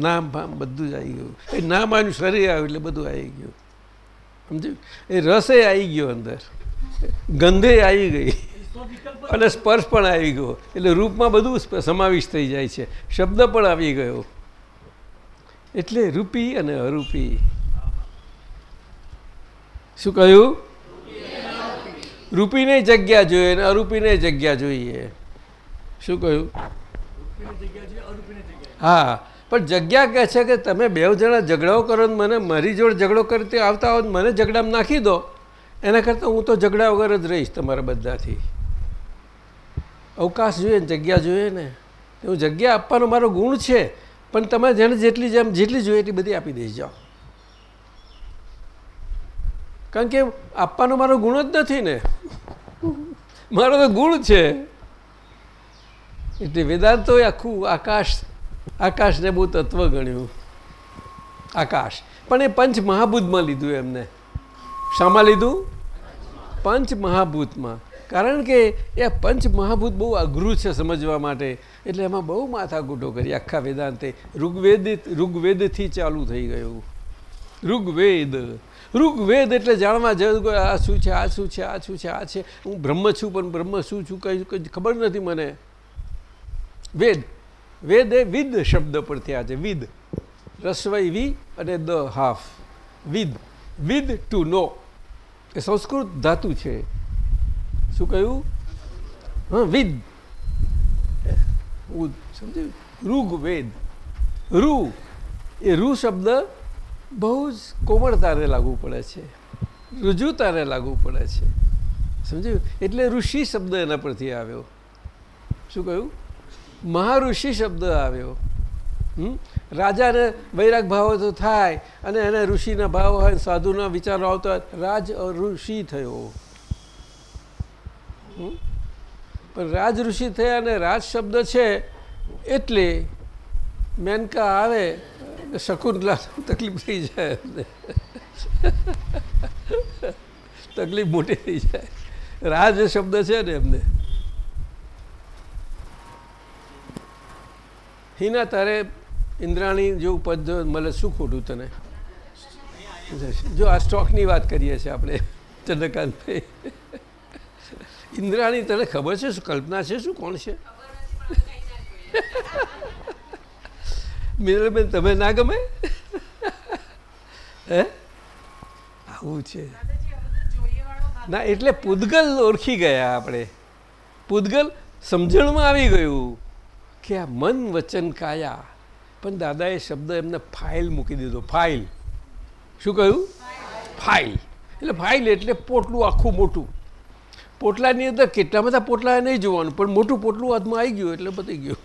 નામ ભામ બધું જ આવી ગયું. એ નામ આનું શરીર આવ્યું એટલે બધું આવી ગયું. સમજ્યું? એ રસે આવી ગયો અંદર. ગંધે આવી ગઈ. અને સ્પર્શ પણ આવી ગયો. એટલે રૂપમાં બધું સમાવિષ્ટ થઈ જાય છે. શબ્દ પણ આવી ગયો. એટલે રૂપી અને અરૂપી. શું કહ્યું? રૂપીને જગ્યા જોઈએ અને અરૂપીને જગ્યા જોઈએ. શું કહ્યું? હા, પણ જગ્યા કહે છે કે તમે બે જણા ઝઘડાઓ કરો ને મને મારી જોડે ઝઘડો કરતી આવતા હો મને ઝઘડામાં નાખી દો. એના કરતાં હું તો ઝઘડા વગર જ રહીશ તમારા બધાથી. અવકાશ જોઈએ ને જગ્યા જોઈએ ને. હું જગ્યા આપવાનો મારો ગુણ છે. પણ તમે જેને જેટલી જેમ જેટલી જોઈએ એટલી બધી આપી દઈ જાઓ. કારણ કે આપવાનો મારો ગુણ જ નથી ને. મારો તો ગુણ છે. એટલે વેદાંતો આખું આકાશ, આકાશને બહુ તત્વ ગણ્યું. આકાશ. પણ એ પંચ મહાભૂતમાં લીધું એમને. શામાં લીધું? પંચ મહાભૂતમાં કારણ કે એ પંચ મહાભૂત બહુ અઘરું છે સમજવા માટે. એટલે એમાં બહુ માથાકૂટો કરી. આખા વેદાંતે ઋગ્વેદિત, ઋગ્વેદથી ચાલુ થઈ ગયું. ઋગ્વેદ. ઋગ્વેદ એટલે જાણવા જવું આ શું છે, આ શું છે, આ શું છે, આ છે. હું બ્રહ્મ છું, પણ બ્રહ્મ શું છું કઈ ખબર નથી મને. વેદ. વેદ એ વિદ શબ્દ પરથી આ છે. વિદ. રસવાઈ વી અને દ હાફ. વિદ. વિદ ટુ નો. એ સંસ્કૃત ધાતુ છે. શું કહ્યું? હા, વિદ. સમજ્યું ઋગ્વેદ રૂ એ રૂ શબ્દ બહુ જ કોમળતાને લાગુ પડે છે રુજુતાને લાગુ પડે છે સમજ્યું એટલે ઋષિ શબ્દ એના પરથી આવ્યો શું કહ્યું? મહાઋષિ શબ્દ આવ્યો। રાજાને વૈરાગ ભાવ તો થાય, અને એને ઋષિના ભાવ હોય સાધુના વિચારો આવતા રાજ ઋષિ થયો. પણ રાજ ઋષિ થયા અને રાજ શબ્દ છે, એટલે મેનકા આવે શકુંતલા તકલીફ થઈ જાય. તકલીફ મોટી થઈ જાય. રાજ શબ્દ છે ને એમને. હિના તારે ઇન્દ્રાણી જેવું પદ મળે શું ખોટું તને? જો આ સ્ટોકની વાત કરીએ છીએ આપણે, ચંદ્રકાંતભાઈ. ઇન્દ્રાણી, તને ખબર છે શું કલ્પના છે? શું કોણ છે? મિનલબેન તમે ના ગમે? હે? આવું છે. ના, એટલે પૂદગલ ઓળખી ગયા આપણે. પૂદગલ સમજણમાં આવી ગયું કે આ મન વચન કાયા. પણ દાદાએ શબ્દ એમને ફાઇલ મૂકી દીધો. ફાઇલ. શું કહ્યું? ફાઇલ. એટલે ફાઇલ એટલે પોટલું આખું મોટું. પોટલાની અંદર કેટલા બધા પોટલા નહીં જોવાનું, પણ મોટું પોટલું હાથમાં આવી ગયું એટલે પતી ગયું?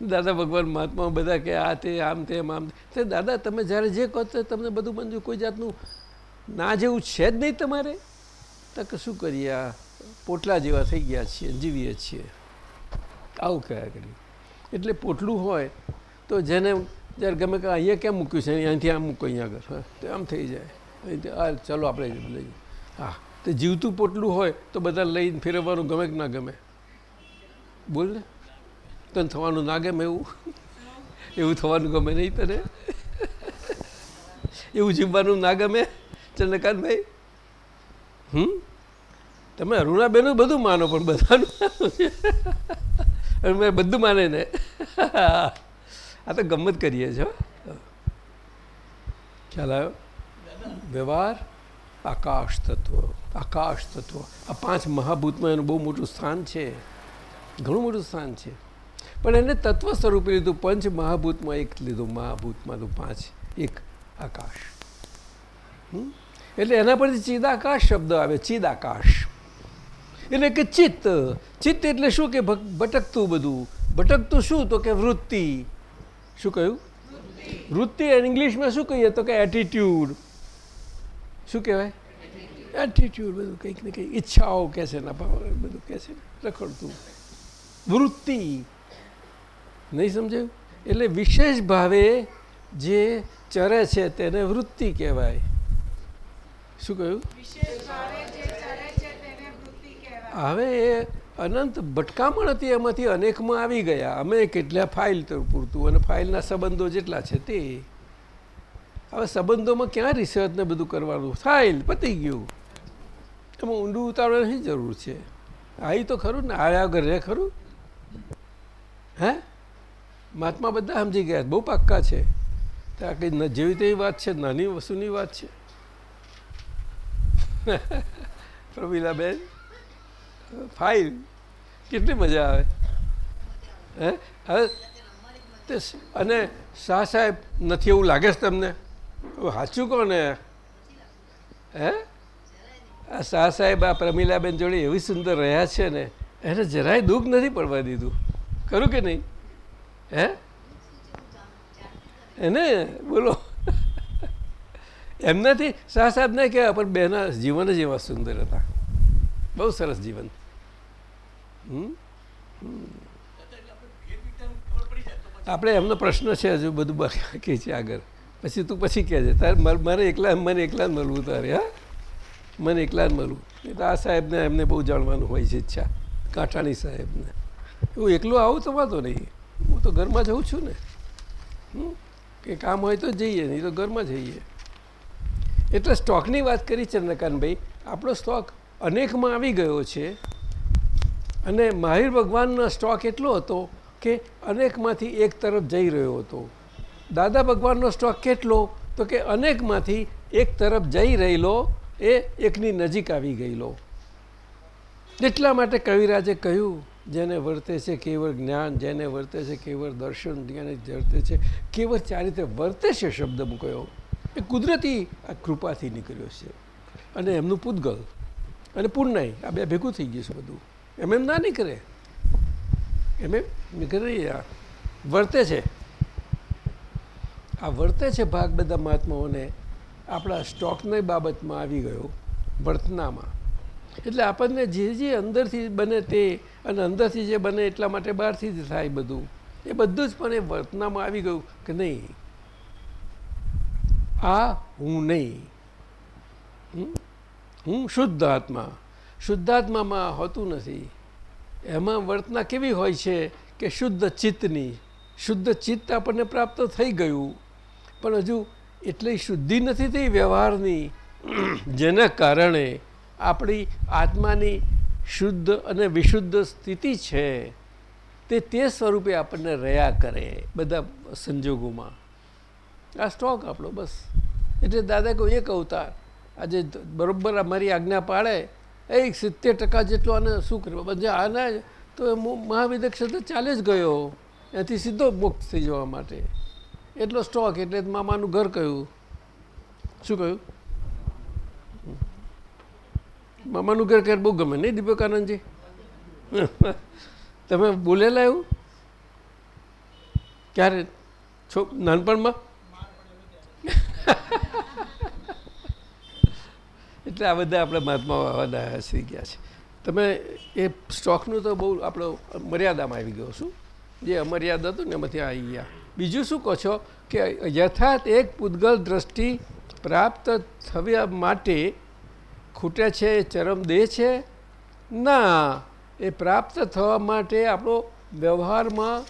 દાદા ભગવાન મહાત્મા બધા કે આ તે, આમ તેમ આમ તે. દાદા, તમે જ્યારે જે કહો તો તમને બધું મંજૂર, કોઈ જાતનું ના જેવું છે જ નહીં તમારે? તો શું કરીએ આ પોટલા જેવા થઈ ગયા છીએ, જીવીએ છીએ. આવું કયા કરી એટલે પોટલું હોય તો જેને, જ્યારે ગમે કે અહીંયા કેમ મૂક્યું છે? અહીંયાથી આમ મૂકો, અહીંયા આગળ. તો આમ થઈ જાય. ચાલો આપણે લઈએ હા, તો જીવતું પોટલું હોય તો બધા લઈને ફેરવવાનું ગમે કે ના ગમે? બોલ ને. તને થવાનું ના ગમે એવું? એવું થવાનું ગમે નહીં તને? એવું જીવવાનું ના ગમે? ચંદ્રકાંતભાઈ? હમ? તમે અરુણાબેનું બધું માનો, પણ બધાનું મેં બધું માને ને. આ તો ગમત કરીએ છો ખ્યાલ આવ્યો? વ્યવહાર આકાશ તત્વ આકાશ તત્વ આ પાંચ મહાભૂતમાં એનું બહુ મોટું સ્થાન છે ઘણું મોટું સ્થાન છે પણ એને તત્વ સ્વરૂપે લીધું પંચ મહાભૂતમાં એક લીધું મહાભૂતમાં તો પાંચ એક આકાશ? એટલે એના પરથી ચિદાકાશ શબ્દ આવે ચિદાકાશ એટલે કે ચિત્ત ચિત્ત એટલે શું કે ભટકતું બધું ભટકતું શું તો કે વૃત્તિ શું કહ્યું વૃત્તિ ઇંગ્લિશમાં શું કહીએ તો કે એટીટ્યુડ શું કહેવાય? એટીટ્યુડ બધું કંઈક ને કંઈક. ઈચ્છાઓ કહે છે ના ભાવ બધું કહે છે રખડતું. વૃત્તિ. નહીં સમજાયું? એટલે વિશેષ ભાવે જે ચરે છે તેને વૃત્તિ કહેવાય. શું કહ્યું? હવે એ અનંત ભટકામણ હતી એમાંથી અનેકમાં આવી ગયા. અમે કેટલા ફાઇલ તો પૂરતું. અને ફાઇલના સંબંધો જેટલા છે તે. હવે સંબંધોમાં ક્યાં રિસર્ચ ને બધું કરવાનું થાય? પતી ગયું. એમાં ઊંડું ઉતારવાની જરૂર છે. આવી તો ખરું ને આવ્યા વગર રહે ખરું? હે? મહાત્મા બધા સમજી ગયા બહુ પાક્કા છે. ત્યાં કંઈ જેવી તેવી વાત છે, નાની વસ્તુની વાત છે. (laughs) પ્રવીલાબેન, ફાઇલ. કેટલી મજા આવે. હે? હવે અને શાહ સાહેબ નથી એવું લાગે છે તમને? સાચું કોને? હે? આ શાહ સાહેબ, આ પ્રમીલાબેન જોડે એવી સુંદર રહ્યા છે ને, એને જરાય દુઃખ નથી પડવા દીધું. ખરું કે નહીં? હે? એને? બોલો. એમનાથી સાહેબ ને કહેવાય, પણ બેના જીવન જ એવા સુંદર હતા. બહુ સરસ જીવન. આપણે એમનો પ્રશ્ન છે, હજુ બધું બાકી છે આગળ. પછી તું પછી કહેજે તારે મારે એકલા, મને એકલા જ મળવું તારે, હા? મને એકલા જ મળવું. એટલે આ સાહેબને એમને બહુ જાણવાનું હોય છે ઈચ્છા કાંઠાણી સાહેબને. હું એકલો આવું તો વાંધો નહીં. હું તો ઘરમાં જઉં છું ને? કે કામ હોય તો જઈએ, નહીં તો ઘરમાં જઈએ. એટલે સ્ટોકની વાત કરી ચંદ્રકાંતભાઈ, આપણો સ્ટોક અનેકમાં આવી ગયો છે. અને મહાવીર ભગવાનનો સ્ટોક એટલો હતો કે અનેકમાંથી એક તરફ જઈ રહ્યો હતો. દાદા ભગવાનનો સ્ટોક કેટલો? તો કે અનેકમાંથી એક તરફ જઈ રહેલો એ એકની નજીક આવી ગયેલો. એટલા માટે કવિરાજે કહ્યું, જેને વર્તે છે કેવળ જ્ઞાન, જેને વર્તે છે કેવળ દર્શન, જેને વર્તે છે કેવળ ચાર રીતે વર્તે છે શબ્દ મૂક્યો એ કુદરતી આ કૃપાથી નીકળ્યો છે. અને એમનું પૂતગલ. અને પૂર્ણાઈ આ બે ભેગું થઈ ગયું છે બધું. એમ એમ ના નીકળે. એમ એમ નીકળે વર્તે છે. આ વર્તે છે ભાગ બધા મહાત્માઓને. આપણા સ્ટોકની બાબતમાં આવી ગયો વર્તનામાં. એટલે આપણને જે જે અંદરથી બને તે અને અંદરથી જે બને એટલા માટે બહારથી જ થાય બધું. એ બધું જ પણ એ વર્તનામાં આવી ગયું કે નહીં? આ હું નહીં? હું શુદ્ધ આત્મા. શુદ્ધાત્મામાં હોતું નથી. એમાં વર્તના કેવી હોય છે કે શુદ્ધ ચિત્તની? શુદ્ધ ચિત્ત આપણને પ્રાપ્ત થઈ ગયું. પણ હજુ એટલી શુદ્ધિ નથી થઈ વ્યવહારની. જેના કારણે આપણી આત્માની શુદ્ધ અને વિશુદ્ધ સ્થિતિ છે, તે તે સ્વરૂપે આપણને રહ્યા કરે બધા સંજોગોમાં. આ સ્ટોક આપણો બસ. એટલે દાદા કહું, એક અવતાર. આજે બરોબર અમારી આજ્ઞા પાડે એ સિત્તેર ટકા જેટલો આને શું કરવા બધા આને તો મહાવિદક્ષ તો ચાલે જ ગયો. એથી સીધો મુક્ત થઈ જવા માટે. એટલો સ્ટોક એટલે મામાનું ઘર કહ્યું શું કહ્યું? મામાનું ઘર ક્યારે બહુ ગમે નહીં દીપકાનંદજી? (laughs) તમે બોલેલા એવું? ક્યારે? છો, નાનપણમાં? (laughs) એટલે આ બધા આપણે મહાત્મા આવવાના થઈ ગયા છે. તમે એ સ્ટોકનું તો બહુ આપણો મર્યાદામાં આવી ગયો શું? જે અમર્યાદા હતું ને એમાંથી આવી ગયા બીજું શું કહો છો કે યથાર્થ એક પૂદગલ દ્રષ્ટિ પ્રાપ્ત થવા માટે ખૂટે છે, ચરમ દેહ છે? ના, એ પ્રાપ્ત થવા માટે આપણો વ્યવહારમાં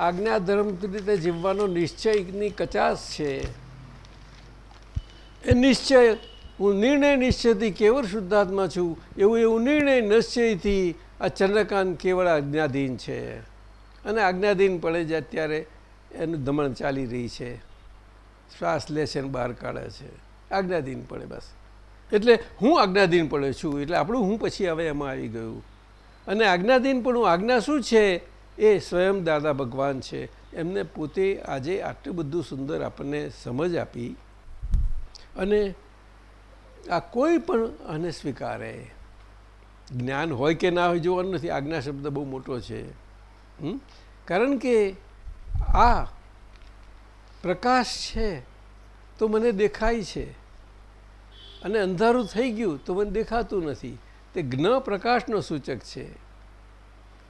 આજ્ઞાધર્મ રીતે જીવવાનો નિશ્ચયની કચાશ છે? એ નિશ્ચય, હું નિર્ણય નિશ્ચયથી કેવળ શુદ્ધાત્મા છું, એવું એવું નિર્ણય નિશ્ચયથી આ ચંદ્રકાંત કેવળ આજ્ઞાધીન છે. અને આજ્ઞાધીન પડે છે અત્યારે એનું દમણ ચાલી રહી છે. શ્વાસ લે છે અને બહાર કાઢે છે. આજ્ઞાધીન પડે બસ. એટલે હું આજ્ઞાધીન પડે છું. એટલે આપણું હું પછી હવે એમાં આવી ગયું. અને આજ્ઞાધીન પણ હું આજ્ઞા શું છે? એ સ્વયં દાદા ભગવાન છે. એમને પોતે આજે આટલું બધું સુંદર આપણને સમજ આપી અને આ કોઈ પણ આને સ્વીકારે જ્ઞાન હોય કે ના હોય જોવાનું નથી. આજ્ઞા શબ્દ બહુ મોટો છે. કારણ કે આ પ્રકાશ છે તો મને દેખાય છે. અને અંધારું થઈ ગયું તો મને દેખાતું નથી. તે જ્ઞ પ્રકાશનો સૂચક છે.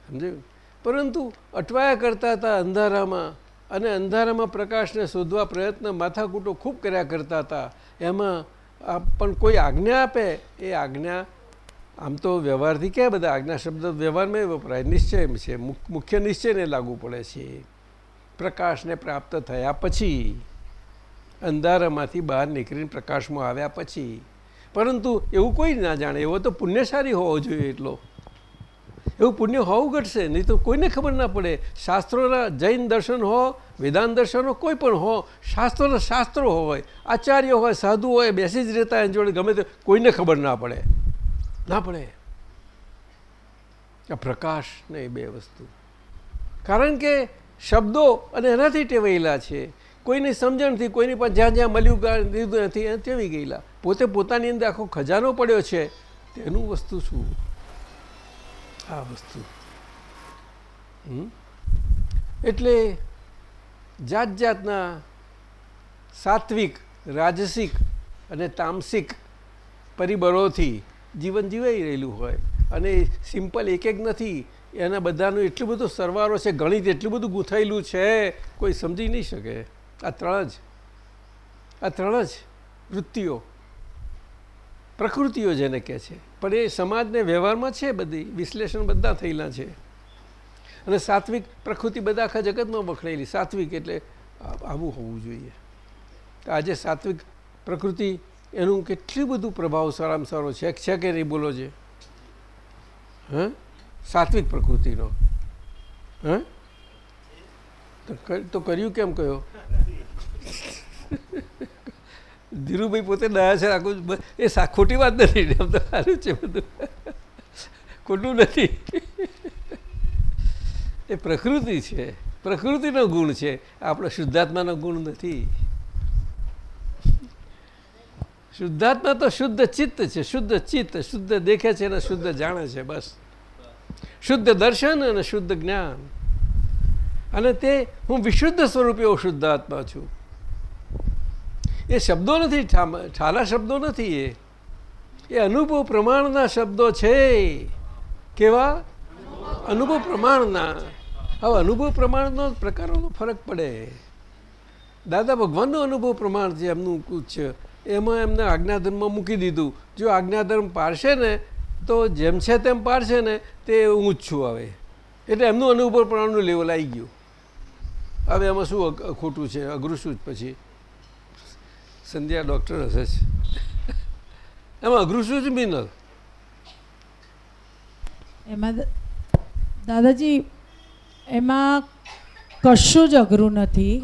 સમજાયું? પરંતુ અટવાયા કરતા હતા અંધારામાં અને અંધારામાં પ્રકાશને શોધવા પ્રયત્ન માથાકૂટો ખૂબ કર્યા કરતા હતા. એમાં પણ કોઈ આજ્ઞા આપે? એ આજ્ઞા આમ તો વ્યવહારથી ક્યાં બધા આજ્ઞા શબ્દ વ્યવહારમાં વપરાય નિશ્ચય છે. મુખ્ય નિશ્ચયને લાગુ પડે છે. પ્રકાશને પ્રાપ્ત થયા પછી અંધારામાંથી બહાર નીકળીને પ્રકાશમાં આવ્યા પછી. પરંતુ એવું કોઈ ના જાણે, એવો તો પુણ્યશાળી હોવો જોઈએ એટલો. એવું પુણ્ય હોવું ઘટશે, નહીં તો કોઈને ખબર ના પડે. શાસ્ત્રોના જૈન દર્શન હો, વેદાંત દર્શનો કોઈ પણ હો, શાસ્ત્રોના શાસ્ત્રો હોય, આચાર્ય હોય, સાધુ હોય, બેસી જ રહેતા એની જોડે ગમે તે, કોઈને ખબર ના પડે. ના પડે. આ પ્રકાશ ને બે વસ્તુ. કારણ કે શબ્દો અને એનાથી ટેવાયેલા છે. કોઈની સમજણથી કોઈની પાસે જ્યાં જ્યાં મળ્યું લીધું નથી એને ટેવી ગયેલા. પોતે પોતાની અંદર આખો ખજાનો પડ્યો છે. તેનું વસ્તુ શું? આ વસ્તુ. એટલે જાત જાતના સાત્વિક, રાજસિક અને તામસિક પરિબળોથી જીવન જીવાઈ રહેલું હોય. અને સિમ્પલ એક એક નથી એના બધાનું એટલું બધું સરવારો છે, ગણિત એટલું બધું ગૂંથાયેલું છે, કોઈ સમજી નહીં શકે. આ ત્રણ જ. આ ત્રણ જ વૃત્તિઓ, પ્રકૃતિઓ જેને કહે છે. પણ એ સમાજને વ્યવહારમાં છે બધી, વિશ્લેષણ બધા થયેલા છે. અને સાત્વિક પ્રકૃતિ બધા આખા જગતમાં વખણાયેલી. સાત્વિક એટલે આવું હોવું જોઈએ. આજે સાત્વિક પ્રકૃતિ એનું કેટલું બધું પ્રભાવ સારામાં સારો છે. છે કે નહીં બોલો છે હ? સાત્વિક પ્રકૃતિનો. હ? તો કર્યું કેમ કયો? ધીરુભાઈ પોતે દયા છે, આખું એ ખોટી વાત નથી, એમ તો સારું છે બધું. ખોટું નથી. એ પ્રકૃતિ છે, પ્રકૃતિનો ગુણ છે, આપણો શુદ્ધાત્માનો ગુણ નથી. શુદ્ધાત્મા તો શુદ્ધ ચિત્ત છે, શુદ્ધ ચિત્ત, શુદ્ધ દેખે છે અને શુદ્ધ જાણે છે, બસ. શુદ્ધ દર્શન અને શુદ્ધ જ્ઞાન. અને તે હું વિશુદ્ધ સ્વરૂપે શુદ્ધાત્મા છું. એ શબ્દો નથી ઠાલા શબ્દો નથી એ. એ અનુભવ પ્રમાણના શબ્દો છે. કેવા? અનુભવ પ્રમાણના. હવે અનુભવ પ્રમાણનો પ્રકારોનો ફરક પડે. દાદા ભગવાનનો અનુભવ પ્રમાણ છે એમનું કુછ એમાં એમને આજ્ઞાધર્મમાં મૂકી દીધું. જો આજ્ઞાધર્મ પારશે ને તો જેમ છે તેમ પાડશે ને તે હું જ છું હવે. એટલે એમનું અનુભવ પ્રમાણનું લેવલ આવી ગયું. હવે એમાં શું ખોટું છે? અઘરું શું પછી? સંધ્યા ડૉક્ટર હશે જ. એમાં અઘરું શું છે મિનલ એમાં દાદાજી એમાં કશું જ અઘરું નથી.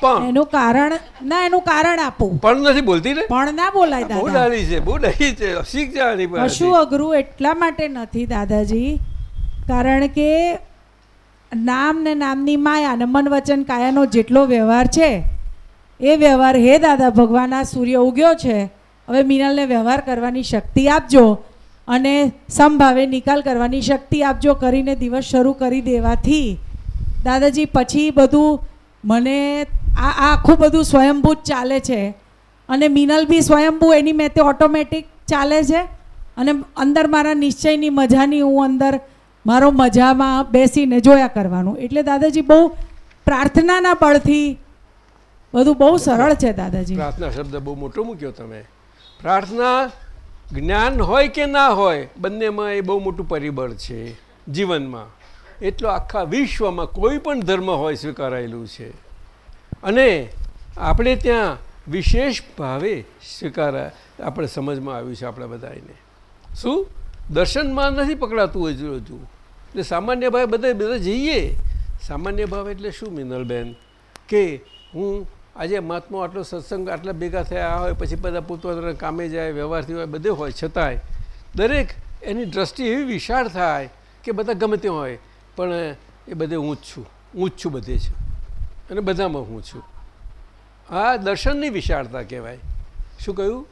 પણ એનું કારણ ના એનું કારણ આપું. પણ નથી બોલતી ને? પણ ના બોલાય બહુ દાદા. ડાળી છે બહુ ડાળી છે શીખ જવાની કશું અઘરું એટલા માટે નથી દાદાજી. કારણ કે નામ ને નામની માયા અને મન વચન કાયાનો જેટલો વ્યવહાર છે એ વ્યવહાર હે દાદા ભગવાન આ સૂર્ય ઉગ્યો છે. હવે મિનલને વ્યવહાર કરવાની શક્તિ આપજો અને સમભાવે નિકાલ કરવાની શક્તિ આપજો કરીને દિવસ શરૂ કરી દેવાથી. દાદાજી પછી બધું મને આ આખું બધું સ્વયંભૂ જ ચાલે છે. અને મિનલ બી સ્વયંભૂ, એની મેં તે ઓટોમેટિક ચાલે છે. અને અંદર મારા નિશ્ચયની મજાની હું અંદર મારો મજામાં બેસીને જોયા કરવાનું. એટલે દાદાજી બહુ પ્રાર્થનાના બળથી બધું બહુ સરળ છે દાદાજી. પ્રાર્થના શબ્દ બહુ મોટો મૂક્યો તમે. પ્રાર્થના જ્ઞાન હોય કે ના હોય, બંનેમાં એ બહુ મોટું પરિબળ છે જીવનમાં. એટલો આખા વિશ્વમાં કોઈ પણ ધર્મ હોય સ્વીકારાયેલું છે. અને આપણે ત્યાં વિશેષ ભાવે સ્વીકારા આપણે સમજમાં આવ્યું છે આપણા બધાને શું? દર્શનમાં નથી પકડાતું હજુ હજુ. એટલે સામાન્ય ભાવે બધા બધા જઈએ. સામાન્ય ભાવ એટલે શું, મિનલબેન? કે હું આજે મહાત્મા આટલો સત્સંગ આટલા ભેગા થયા હોય, પછી બધા પોતપોતાના કામે જાય વ્યવહારથી હોય, બધે હોય, છતાંય દરેક એની દ્રષ્ટિ એવી વિશાળ થાય કે બધા ગમે તે હોય. પણ એ બધે હું છું. હું છું બધે છે અને બધામાં હું છું. આ દર્શનની વિશાળતા કહેવાય. શું કહ્યું?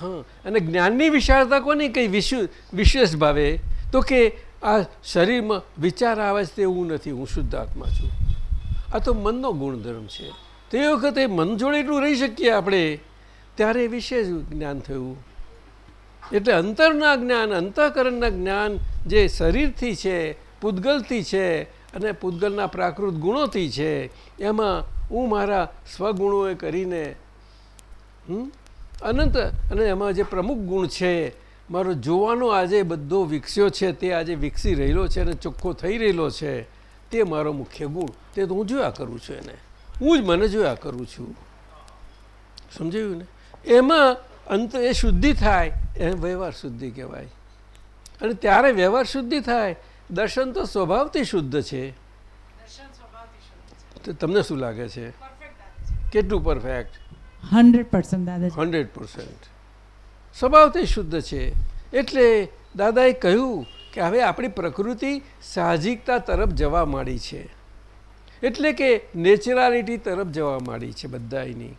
હા અને જ્ઞાનની વિશાળતા કોની? કંઈ વિશ્વ વિશેષ ભાવે. તો કે આ શરીરમાં વિચાર આવે છે તેવું નથી. હું શુદ્ધ આત્મા છું. આ તો મનનો ગુણધર્મ છે. તે વખતે મન જોડે એટલું રહી શકીએ આપણે ત્યારે વિશેષ જ્ઞાન થયું. એટલે અંતરના જ્ઞાન અંતઃકરણના જ્ઞાન જે શરીરથી છે પૂદગલથી છે અને પૂતગલના પ્રાકૃત ગુણોથી છે, એમાં હું મારા સ્વગુણોએ કરીને? અનંત અને એમાં જે પ્રમુખ ગુણ છે, મારો જોવાનો આજે બધો વિકસ્યો છે, તે આજે વિકસી રહેલો છે અને ચોખ્ખો થઈ રહેલો છે, તે મારો મુખ્ય ગુણ. તે તો હું જોયા કરું છું એને. હું જ મને જોયા કરું છું. સમજાયું ને? એમાં અંત એ શુદ્ધિ થાય, એ વ્યવહાર શુદ્ધિ કહેવાય. અને ત્યારે વ્યવહાર શુદ્ધિ થાય દર્શન તો સ્વભાવથી શુદ્ધ છે. તો તમને શું લાગે છે? કેટલું perfect hundred percent Dadaji. Hundred percent. સ્વભાવથી શુદ્ધ છે. એટલે દાદાએ કહ્યું કે હવે આપણી પ્રકૃતિ સાહજિકતા તરફ જવા માંડી છે. એટલે કે નેચરાલિટી તરફ જવા માંડી છે બધાની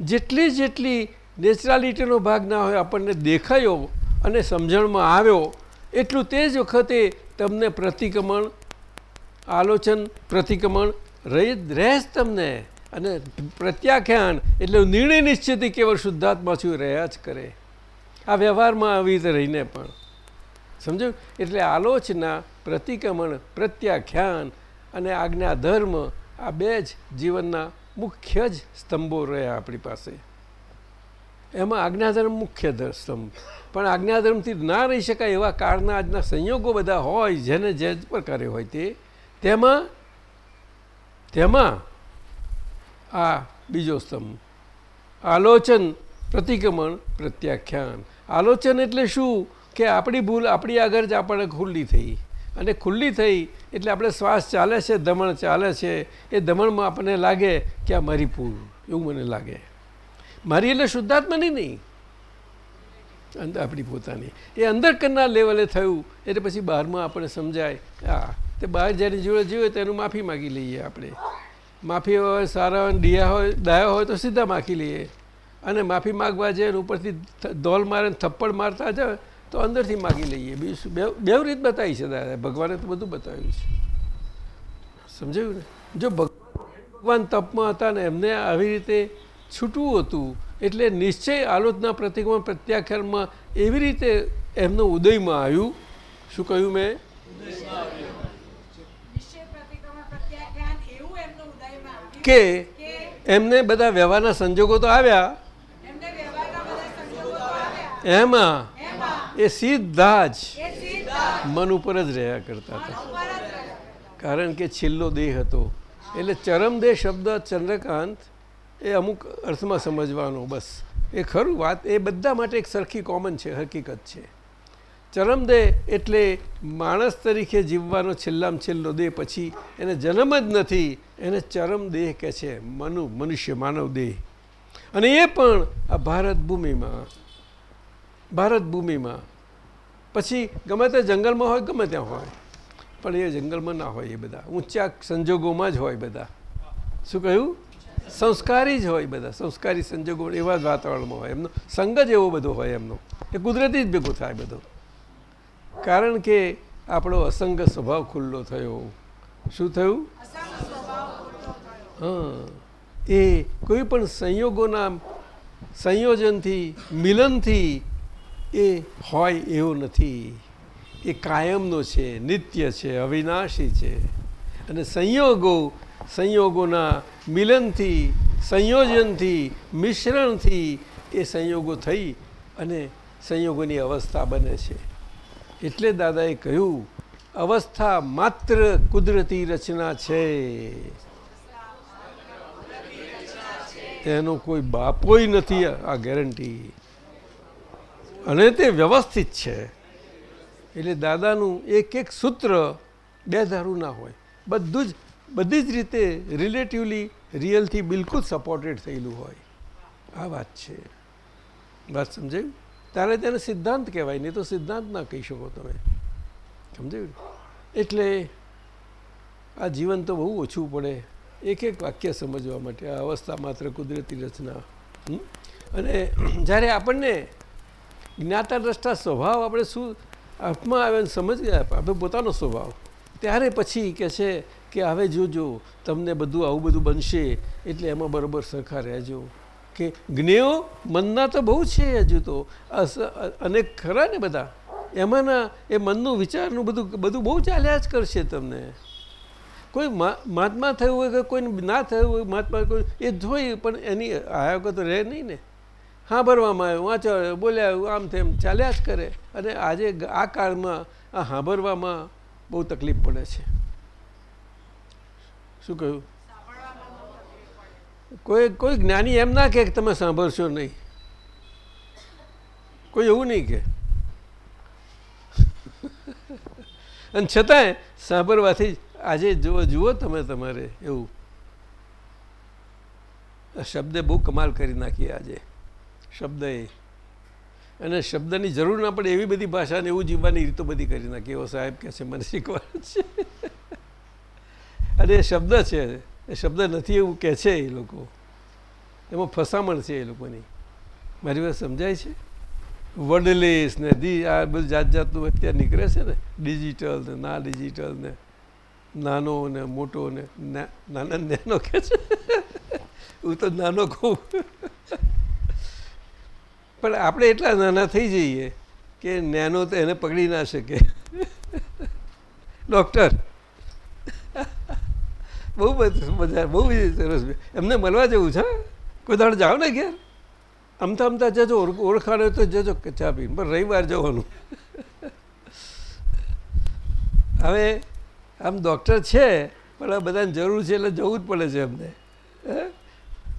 જેટલી જેટલી નેચરાલિટીનો ભાગ ના હોય આપણને દેખાયો અને સમજણમાં આવ્યો એટલું તે જ વખતે તમને પ્રતિક્રમણ, આલોચન, પ્રતિક્રમણ રહી રહે જ તમને. અને પ્રત્યાખ્યાન એટલે નિર્ણય નિશ્ચિતથી કેવળ શુદ્ધાત્મા છું રહ્યા જ કરે. આ વ્યવહારમાં આવી રીતે રહીને પણ. સમજો એટલે આલોચના, પ્રતિક્રમણ, પ્રત્યાખ્યાન અને આજ્ઞા ધર્મ આ બે જ જીવનના મુખ્ય જ સ્તંભો રહ્યા આપણી પાસે. એમાં આજ્ઞાધર્મ મુખ્ય સ્તંભ. પણ આજ્ઞાધર્મથી ના રહી શકાય એવા કાળના આજના સંયોગો બધા હોય, જેને જે પ્રકારે હોય તે, તેમાં તેમાં આ બીજો સ્તંભ. આલોચન, પ્રતિક્રમણ, પ્રત્યાખ્યાન. આલોચન એટલે શું? કે આપણી ભૂલ, આપણી આગળ જ આપણને ખુલ્લી થઈ. અને ખુલ્લી થઈ એટલે આપણે શ્વાસ ચાલે છે, દમણ ચાલે છે. એ દમણમાં આપણને લાગે કે આ મારી ભૂલ, એવું મને લાગે. મારી એટલે શુદ્ધાત્માની નહીં. અંદર આપણી પોતાની. એ અંદર કરના લેવલે થયું, એટલે પછી બહારમાં આપણે સમજાય હા તે બહાર જેની જોડે જોઈએ તેનું માફી માગી લઈએ આપણે. માફી હોય, સારા હોય ડિયા હોય ડાયા હોય તો સીધા માખી લઈએ. અને માફી માગવા જાય ઉપરથી ધોલ મારે થપ્પડ મારતા જાય તો અંદરથી માગી લઈએ. બીજું? બેવ બેવ રીત બતાવી છે દાદા. ભગવાને તો બધું બતાવ્યું છે. સમજાયું ને? જો ભગ- ભગવાન તપમાં હતા ને એમને આવી રીતે છૂટવું હતું. એટલે નિશ્ચય આલોચના પ્રતિક્રમણ પ્રત્યાખ્યાનમાં એવી રીતે એમનો ઉદયમાં આવ્યું. શું કહ્યું મેં? કે એમને બધા વ્યવહારના સંજોગો તો આવ્યા. એમાં એ સીધા જ મન ઉપર જ રહ્યા કરતા હતા. કારણ કે છેલ્લો દેહ હતો. એટલે ચરમદેહ શબ્દ ચંદ્રકાંત એ અમુક અર્થમાં સમજવાનો, બસ. એ ખરું વાત, એ બધા માટે એક સરખી કોમન છે, હકીકત છે. ચરમદેહ એટલે માણસ તરીકે જીવવાનો છેલ્લામાં છેલ્લો દેહ પછી એને જન્મ જ નથી, એને ચરમ દેહ કહે છે, મનુ, મનુષ્ય, માનવ દેહ. અને એ પણ આ ભારત ભૂમિમાં ભારત ભૂમિમાં. પછી ગમે તે જંગલમાં હોય, ગમે ત્યાં હોય. પણ એ જંગલમાં ના હોય એ બધા. ઊંચા સંજોગોમાં જ હોય બધા. શું કહ્યું? સંસ્કારી જ હોય બધા, સંસ્કારી સંજોગો એવા જ વાતાવરણમાં હોય. એમનો સંગ જ એવો બધો હોય એમનો એ કુદરતી જ ભેગું થાય બધો. કારણ કે આપણો અસંગ સ્વભાવ ખુલ્લો થયો. શું થયું? હા, એ કોઈ પણ સંયોગોના સંયોજનથી, મિલનથી એ હોય એવું નથી. એ કાયમનો છે, નિત્ય છે, અવિનાશી છે. અને સંયોગો સંયોગોના મિલનથી, સંયોજનથી, મિશ્રણથી એ સંયોગો થઈ અને સંયોગોની અવસ્થા બને છે. એટલે દાદાએ કહ્યું, અવસ્થા માત્ર કુદરતી રચના છે. એનો કોઈ બાપોય નથી આ ગેરંટી. અને તે વ્યવસ્થિત છે. એટલે દાદાનું એક એક સૂત્ર બે ધારું ના હોય. બધું જ બધી જ રીતે રિલેટિવલી રિયલથી બિલકુલ સપોર્ટેડ થયેલું હોય. આ વાત છે. વાત સમજાયું? તારે તેને સિદ્ધાંત કહેવાય, નહીં તો સિદ્ધાંત ના કહી શકો તમે. સમજાયું? એટલે આ જીવન તો બહુ ઓછું પડે. એક એક વાક્ય સમજવા માટે, આ અવસ્થા માત્ર કુદરતી રચના? અને જ્યારે આપણને જ્ઞાતા દ્રષ્ટા સ્વભાવ આપણે શું આપમાં આવે સમજ ગયા આપણે પોતાનો સ્વભાવ. ત્યારે પછી કે છે કે હવે જોજો, તમને બધું આવું બધું બનશે, એટલે એમાં બરાબર સરખા રહેજો. કે જ્ઞેયો મનના તો બહુ છે હજુ તો. અનેક ખરા ને બધા? એમાંના એ મનનું વિચારનું બધું બધું બહુ ચાલ્યા જ કરશે તમને. કોઈ મહાત્મા થયું હોય કે કોઈને ના થયું હોય, મહાત્મા કોઈ, એ જોઈ પણ એની આયોગ તો રહે નહીં ને. હા ભરવામાં આવ્યું વાંચો બોલ્યા આમ તેમ ચાલ્યા જ કરે. અને આજે આ કાળમાં આ સાંભળવામાં બહુ તકલીફ પડે છે. શું કહ્યું? કોઈ કોઈ જ્ઞાની એમ ના કે તમે સાંભળશો નહીં. કોઈ એવું નહીં કે અને છતાંય સાંભળવાથી આજે જુઓ જુઓ તમે તમારે એવું. શબ્દે બહુ કમાલ કરી નાખી આજે. શબ્દએ અને શબ્દની જરૂર ના પડે એવી બધી ભાષાને એવું જીવવાની રીતો બધી કરી નાખી. એવો સાહેબ કહે છે, મને શીખવાનું છે અને એ શબ્દ છે, એ શબ્દ નથી એવું કહે છે એ લોકો. એમાં ફસામણ છે એ લોકોની. મારી વાત સમજાય છે? વર્ડલેસ ને દી, આ બધું જાત જાતનું અત્યારે નીકળે છે ને, ડિજિટલ ને ના ડિજિટલ ને, નાનો ને મોટો ને નાના નાનો કે છે? હું તો નાનો કહું. પણ આપણે એટલા નાના થઈ જઈએ કે નેનો તો એને પકડી ના શકે. ડૉક્ટર. બહુ બધું મજા બહુ સરસ એમને મળવા જેવું છે? હા? કોઈ દાડો જાઓ ને ઘેર? આમતા અમતા જજો ઓળખાડે ઓળખાણ હોય તો જજો ચા પીને. પણ રવિવાર જવાનું. હવે આમ ડૉક્ટર છે પણ આ બધાને જરૂર છે એટલે જવું જ પડે છે અમને હે?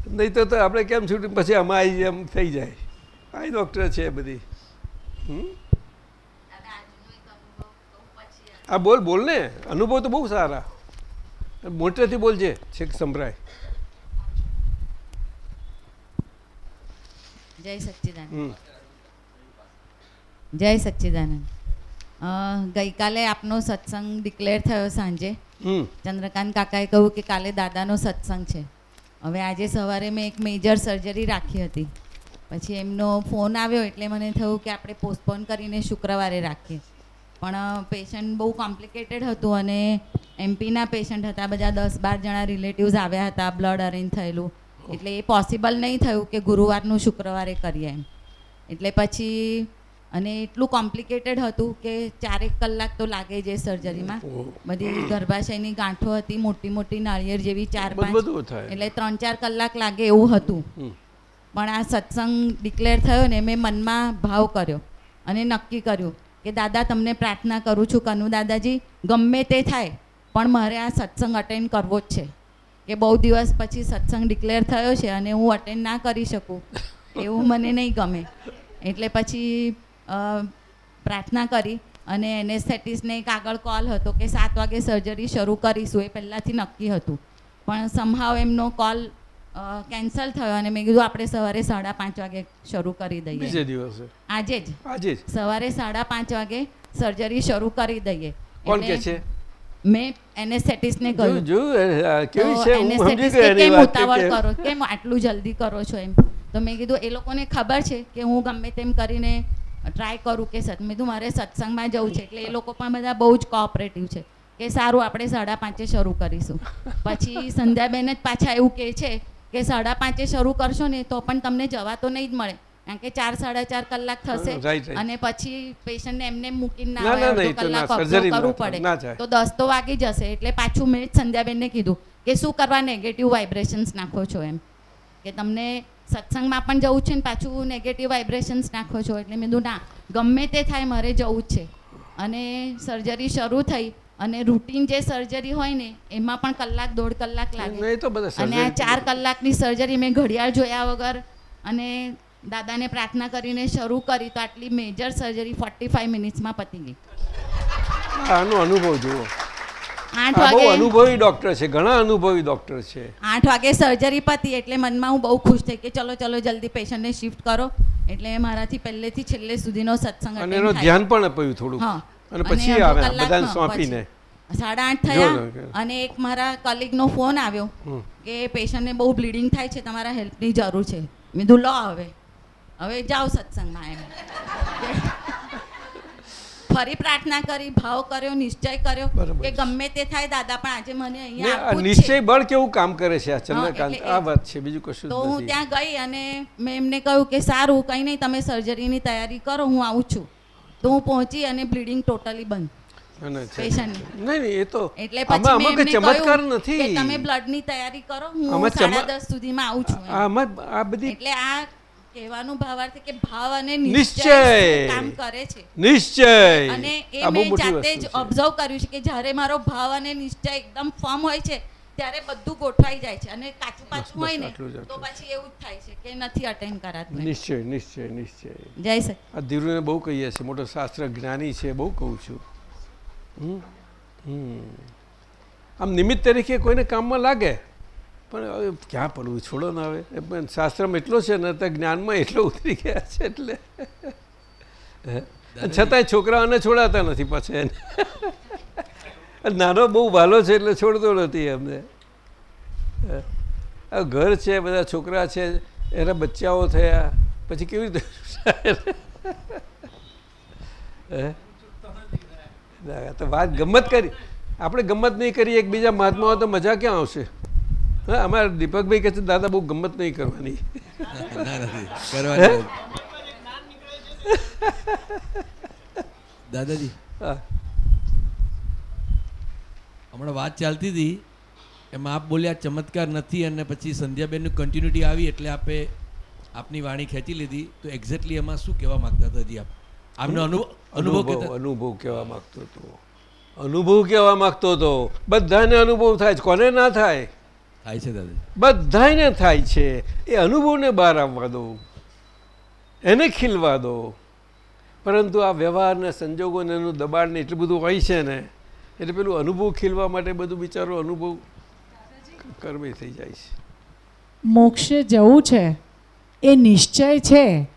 નહીં તો તો આપણે કેમ છૂટી પછી આમાં આવી એમ થઈ જાય. આ ડૉક્ટર છે બધી. હમ? આ બોલ બોલ ને. અનુભવ તો બહુ સારા. મોટેથી બોલજે. છેક સંભળાય. જય સચ્ચિદાનંદ. જય સચ્ચિદાનંદ. ગઈકાલે આપનો સત્સંગ ડિક્લેર થયો સાંજે. ચંદ્રકાંત કાકાએ કહ્યું કે કાલે દાદાનો સત્સંગ છે. હવે આજે સવારે મેં એક મેજર સર્જરી રાખી હતી. પછી એમનો ફોન આવ્યો એટલે મને થયું કે આપણે પોસ્ટપોન કરીને શુક્રવારે રાખીએ. પણ પેશન્ટ બહુ કોમ્પ્લિકેટેડ હતું અને એમપીના પેશન્ટ હતા બધા દસ બાર જણા રિલેટિવ્સ આવ્યા હતા બ્લડ અરેન્જ થયેલું. એટલે એ પોસિબલ નહીં થયું કે ગુરુવારનું શુક્રવારે કરીએ એમ. એટલે પછી અને એટલું કોમ્પ્લિકેટેડ હતું કે ચારેક કલાક તો લાગે જ એ સર્જરીમાં. બધી ગર્ભાશયની ગાંઠો હતી મોટી મોટી નાળિયેર જેવી ચાર પાંચ. એટલે ત્રણ ચાર કલાક લાગે એવું હતું. પણ આ સત્સંગ ડિક્લેર થયો ને મેં મનમાં ભાવ કર્યો અને નક્કી કર્યું કે દાદા તમને પ્રાર્થના કરું છું કનુ દાદાજી ગમે તે થાય પણ મારે આ સત્સંગ અટેન્ડ કરવો જ છે. કે બહુ દિવસ પછી સત્સંગ ડિક્લેર થયો છે અને હું અટેન્ડ ના કરી શકું. એવું મને નહીં ગમે. એટલે પછી પ્રાર્થના કરી અને એનેસ્થેટિસને એક આગળ કોલ હતો કે સાત વાગે સર્જરી શરૂ કરીશું એ પહેલાંથી નક્કી હતું. પણ સંભાવ એમનો કોલ કેન્સલ થયો અને મેં કીધું આપણે સવારે સાડા પાંચ વાગે શરૂ કરી દઈએ. બીજે દિવસે? આજે જ. આજે જ? સવારે સાડા પાંચ વાગે સર્જરી શરૂ કરી દઈએ. કોણ કે છે? મેં એનેસ્થેટિસ્ટને કહ્યું. જો કેવી છે? હું સમજી ગયો કેમ ઉતાવળ કરો? કેમ આટલું જલ્દી કરો છો એમ? તો મેં કીધું એ લોકોને ખબર છે કે હું ગમે તેમ કરીને ટ્રાય કરું કે સત મેં કીધું મારે સત્સંગમાં જવું છે એટલે એ લોકો પણ બધા બહુ જ કોઓપરેટિવ છે કે સારું આપણે સાડા પાંચે શરૂ કરીશું. પછી સંધ્યાબેન જ પાછા એવું કહે છે કે સાડા પાંચે શરૂ કરશો ને તો પણ તમને જવા તો નહીં જ મળે. કારણ કે ચાર સાડા ચાર કલાક થશે. અને પછી પેશન્ટને એમને મૂકીને ના આવે કલાક કરવું પડે. તો દસ તો વાગી જશે એટલે પાછું મેં સંધ્યાબેનને કીધું કે શું કરવા નેગેટિવ વાઇબ્રેશન્સ નાખો છો એમ. કે તમને સત્સંગમાં પણ જવું છે ને પાછું નેગેટિવ વાઇબ્રેશન્સ નાખો છો એટલે મેં કીધું ના ગમે તે થાય મારે જવું જ છે. અને સર્જરી શરૂ થઈ અને રૂટીન જે સર્જરી હોય ને એમાં પણ કલાક દોઢ કલાક લાગે. અને આ ચાર કલાકની સર્જરી મેં ઘડિયાળ જોયા વગર અને દાદાને પ્રાર્થના કરીને શરૂ કરી તો આટલી મેજર સર્જરી ફોર્ટી ફાઈવ મિનિટ્સમાં પતી ગઈ. આનો અનુભવ જુઓ. આઠ વાગે અનુભવી ડોક્ટર છે ઘણા અનુભવી ડોક્ટર છે. આઠ વાગે સર્જરી પતી એટલે મનમાં હું બહુ ખુશ થઈ કે ચલો ચલો જલ્દી પેશન્ટને શિફ્ટ કરો. એટલે મારાથી પહેલેથી છેલ્લે સુધીનો સત્સંગ અને એનો ધ્યાન પણ અપાયું થોડું અને પછી આવે બધાને સોંપીને. સાડા આઠ થયા અને એક મારા કલીગનો ફોન આવ્યો. કે પેશન્ટને બહુ બ્લીડિંગ થાય છે તમારા હેલ્પની જરૂર છે. મેં કીધું લો હવે. હવે જાઓ સત્સંગમાં એમ. ફરી પ્રાર્થના કરી ભાવ કર્યો નિશ્ચય કર્યો કે ગમે તે થાય દાદા પણ આજે મને અહીંયા નિશ્ચય બળ કેવું કામ કરે છે આ ચંદ્રકાંત? આ વાત છે બીજું કશું તો હું ત્યાં ગઈ અને મેં એમને કહ્યું કે સારું કંઈ નહીં તમે સર્જરીની તૈયારી કરો હું આવું છું. તો હું પહોંચી અને બ્લીડિંગ ટોટલી બંધ. એ તો એટલે પછી ચમત્કાર નથી. તમે બ્લડની તૈયારી કરો હું સાડા દસ સુધીમાં આવું છું એટલે આ કહેવાનું ભાવાર્થ કે ભાવ અને નિશ્ચય. કામ કરે છે. નિશ્ચય. અને એ બહુ મેં જાતે જ ઓબ્ઝર્વ કર્યું છે કે જ્યારે મારો ભાવ અને નિશ્ચય એકદમ ફર્મ હોય છે ત્યારે બધું ગોઠવાઈ જાય છે અને કાચું પાછું હોય ને તો પછી એવું જ થાય છે કે નથી અટેન્ડ કરાતું નિશ્ચય નિશ્ચય નિશ્ચય. જય સર આ ધીરુને બહુ કહીએ છીએ મોટો શાસ્ત્ર જ્ઞાની છે બહુ કહું છું. હમ? હમ. આમ નિમિત્ત તરીકે કોઈને કામમાં લાગે? પણ હવે ક્યાં પડવું? છોડો ને હવે. પણ શાસ્ત્રમાં એટલો છે ને તો જ્ઞાનમાં એટલો ઉતરી ગયા છે એટલે? છતાંય છોકરાઓને છોડાતા નથી પાછા એને. નાનો બહુ ભાલો છે એટલે છોડતો નથી અમને હે? આ ઘર છે, બધા છોકરા છે, એના બચ્ચાઓ થયા. પછી કેવી રીતે (laughs) તો વાત ગમત કરી. આપણે ગમત નહીં કરી એકબીજા મહાત્માઓ તો મજા ક્યાં આવશે? હા અમારે દીપકભાઈ કહે છે દાદા બહુ ગમત નહીં કરવાની. દાદાજી હા. હમણાં વાત ચાલતી હતી એમાં આપ બોલ્યા ચમત્કાર નથી અને પછી સંધ્યાબેનનું કન્ટિન્યુટી આવી એટલે આપે આપની વાણી ખેંચી લીધી. તો એક્ઝેક્ટલી એમાં શું કહેવા માંગતા હતા જી આપ? આપનો અનુભવ અનુભવ કહેવા માંગતો હતો. અનુભવ કહેવા માંગતો હતો. બધાને અનુભવ થાય છે. કોને ના થાય? થાય છે દાદાજી. બધાને થાય છે. એ અનુભવને બહાર આવવા દો. એને ખીલવા દો. પરંતુ આ વ્યવહારને સંજોગોને એનું દબાણને એટલું બધું હોય છે ને એટલે પેલું અનુભવ ખીલવા માટે બધું બિચારો અનુભવ કર્મી થઈ જાય છે. મોક્ષે જવું છે. એ નિશ્ચય છે.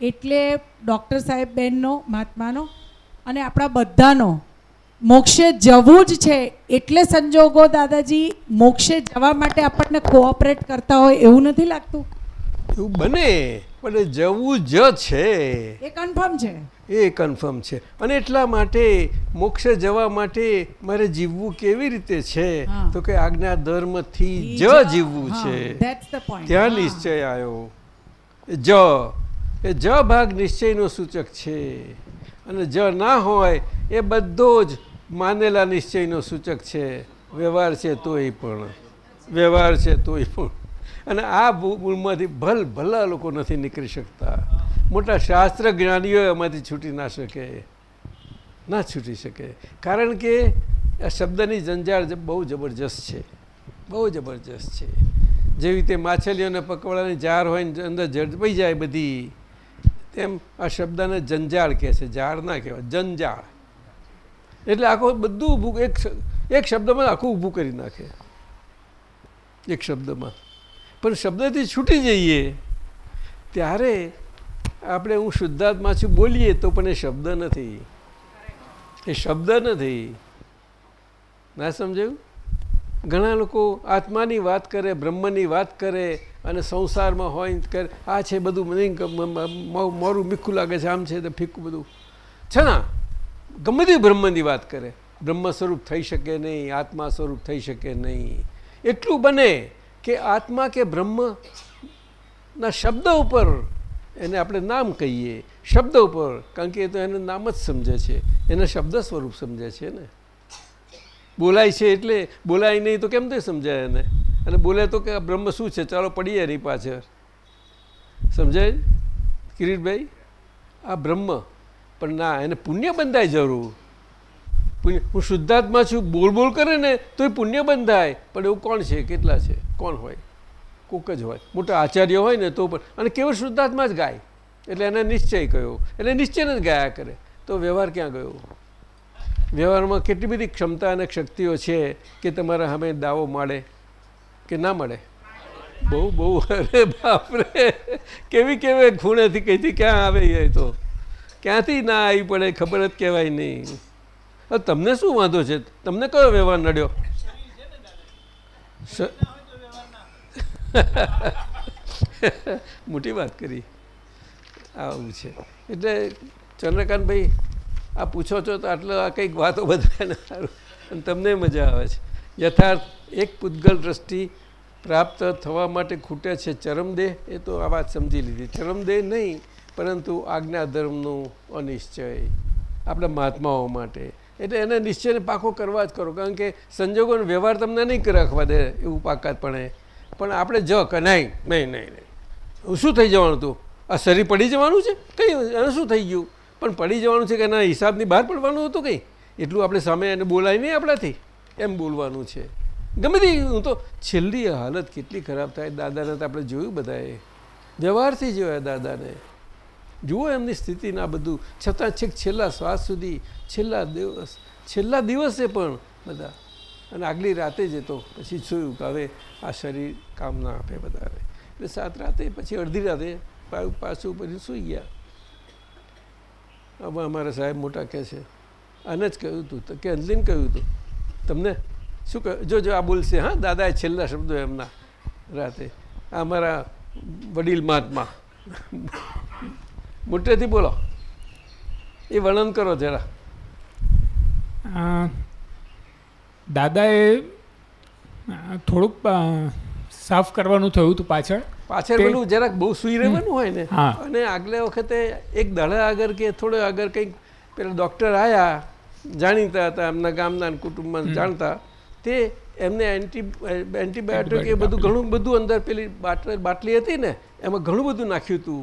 એટલે ડૉક્ટર સાહેબ બહેનનો મહાત્માનો અને આપણા બધાનો મોક્ષે જવું જ છે એટલે સંજોગો દાદાજી મોક્ષે જવા માટે આપણને કોઓપરેટ કરતા હોય એવું નથી લાગતું? એવું બને પણ જવું જ છે. એ કન્ફર્મ છે? એ કન્ફર્મ છે. અને એટલા માટે મોક્ષે જવા માટે મારે જીવવું કેવી રીતે છે? તો કે આજ્ઞા ધર્મથી જ જીવવું છે. ત્યાં નિશ્ચય આવ્યો જ. એ જ ભાગ નિશ્ચયનો સૂચક છે. અને જ ના હોય એ બધો જ માનેલા નિશ્ચયનો સૂચક છે, વ્યવહાર છે તોય પણ, વ્યવહાર છે તોય પણ. અને આ ભૂલમાંથી ભલ, ભલા લોકો નથી નીકળી શકતા. મોટા શાસ્ત્ર જ્ઞાનીઓ એમાંથી છૂટી ના શકે. ના છૂટી શકે. કારણ કે આ શબ્દની જંજાળ બહુ જબરજસ્ત છે. બહુ જબરજસ્ત છે. જેવી રીતે માછલીઓને પકવડાની જાર હોય ને અંદર ઝડપાઈ જાય બધી, તેમ આ શબ્દને જંજાળ કહે છે. ઝાડ ના કહેવાય. જંજાળ. એટલે આખું બધું ઊભું એક એક શબ્દમાં આખું ઊભું કરી નાખે. એક શબ્દમાં. પણ શબ્દથી છૂટી જઈએ, ત્યારે આપણે હું શુદ્ધાત્મા છું બોલીએ તો પણ એ શબ્દ નથી. એ શબ્દ નથી. ના સમજાયું? ઘણા લોકો આત્માની વાત કરે, બ્રહ્મની વાત કરે અને સંસારમાં હોય કરે. આ છે બધું મને મોરું મીઠું લાગે છે, આમ છે ફીકું બધું. છે ગમે તે બ્રહ્મની વાત કરે, બ્રહ્મ સ્વરૂપ થઈ શકે નહીં, આત્મા સ્વરૂપ થઈ શકે નહીં. એટલું બને કે આત્મા કે બ્રહ્મના શબ્દ ઉપર એને આપણે નામ કહીએ. શબ્દ ઉપર, કારણ કે એ તો એને નામ જ સમજે છે. એને શબ્દ સ્વરૂપ સમજે છે ને. બોલાય છે એટલે બોલાય નહીં તો કેમ તે સમજાય એને? અને બોલે તો કે બ્રહ્મ શું છે? ચાલો પડીએ એની પાછળ. સમજાય? કિરીટભાઈ, આ બ્રહ્મ પણ ના, એને પુણ્ય બંધાય જરૂર. પુણ્ય, હું શુદ્ધાત્મા છું બોલ બોલ કરે ને તો એ પુણ્ય બંધાય. પણ એવું કોણ છે? કેટલા છે? કોણ હોય? કોક જ હોય. મોટા આચાર્ય હોય ને, તો પણ, અને કેવળ શુદ્ધાત્મા જ ગાય. એટલે એને નિશ્ચય કયો. એટલે નિશ્ચય જ ગાયા કરે. તો વ્યવહાર ક્યાં ગયો? વ્યવહારમાં કેટલી બધી ક્ષમતા અને શક્તિઓ છે કે તમારા સામે દાવો મળે કે ના મળે બહુ બહુ. અરે બાપરે! કેવી કેવી ખૂણેથી, કઈથી ક્યાં આવે એ તો? ક્યાંથી ના આવી પડે ખબર જ કહેવાય નહીં. તમને શું વાંધો છે? તમને કયો વ્યવહાર નડ્યો? (laughs) મોટી વાત કરી. આવું છે. એટલે ચંદ્રકાંતભાઈ, આ પૂછો છો તો આટલો આ કંઈક વાતો બધાને સારું. અને તમને મજા આવે છે. યથાર્થ એક પૂતગલ દ્રષ્ટિ પ્રાપ્ત થવા માટે ખૂટે છે ચરમદેહ. એ તો આ વાત સમજી લીધી. ચરમદેહ નહીં પરંતુ આજ્ઞા ધર્મનું અનિશ્ચય આપણા મહાત્માઓ માટે. એટલે એને નિશ્ચયને પાકો કરવા જ કરો, કારણ કે સંજોગોનો વ્યવહાર તમને નહીં રાખવા દે એવું પાકાતપણે. પણ આપણે જ કે નહીં નહીં નહીં નહીં. શું થઈ જવાનું તું? આ શરીર પડી જવાનું છે? કંઈ એને શું થઈ ગયું? પણ પડી જવાનું છે કે એના હિસાબની બહાર પડવાનું હતું કંઈ? એટલું આપણે સામે એને બોલાય નહીં આપણાથી. એમ બોલવાનું છે. ગમે તે હું તો છેલ્લી હાલત કેટલી ખરાબ થાય, દાદાને તો આપણે જોયું બધાએ. વ્યવહારથી જોયા દાદાને. જુઓ એમની સ્થિતિના બધું. છતાં છેક છેલ્લા શ્વાસ સુધી, છેલ્લા દિવસ, છેલ્લા દિવસે પણ બધા. અને આગલી રાતે જતો પછી જોયું કે હવે આ શરીર કામ ના આપે વધારે એટલે સાત રાતે, પછી અડધી રાતે પાછું પછી સૂઈ ગયા. હવે અમારા સાહેબ મોટા કહે છે, આને જ કહ્યું હતું કે અંજલીને કહ્યું હતું તમને શું કહ્યું? જો આ બોલશે, હા, દાદાએ છેલ્લા શબ્દો એમના રાતે. અમારા વડીલ મહાત્મા. મોટેથી બોલો. એ વર્ણન કરો જરા. દાદાએ થોડુંક સાફ કરવાનું થયું હતું પાછળ. પાછળ પેલું જરાક બહુ સુઈ રહેવાનું હોય ને અને આગલે વખતે એક દડા આગળ કે થોડો આગળ કંઈક પેલા ડૉક્ટર આવ્યા જાણીતા હતા એમના ગામના કુટુંબમાં જાણતા. તે એમને એન્ટી એન્ટીબાયોટિક એ બધું ઘણું બધું અંદર પેલી બાટલી હતી ને એમાં ઘણું બધું નાખ્યું હતું.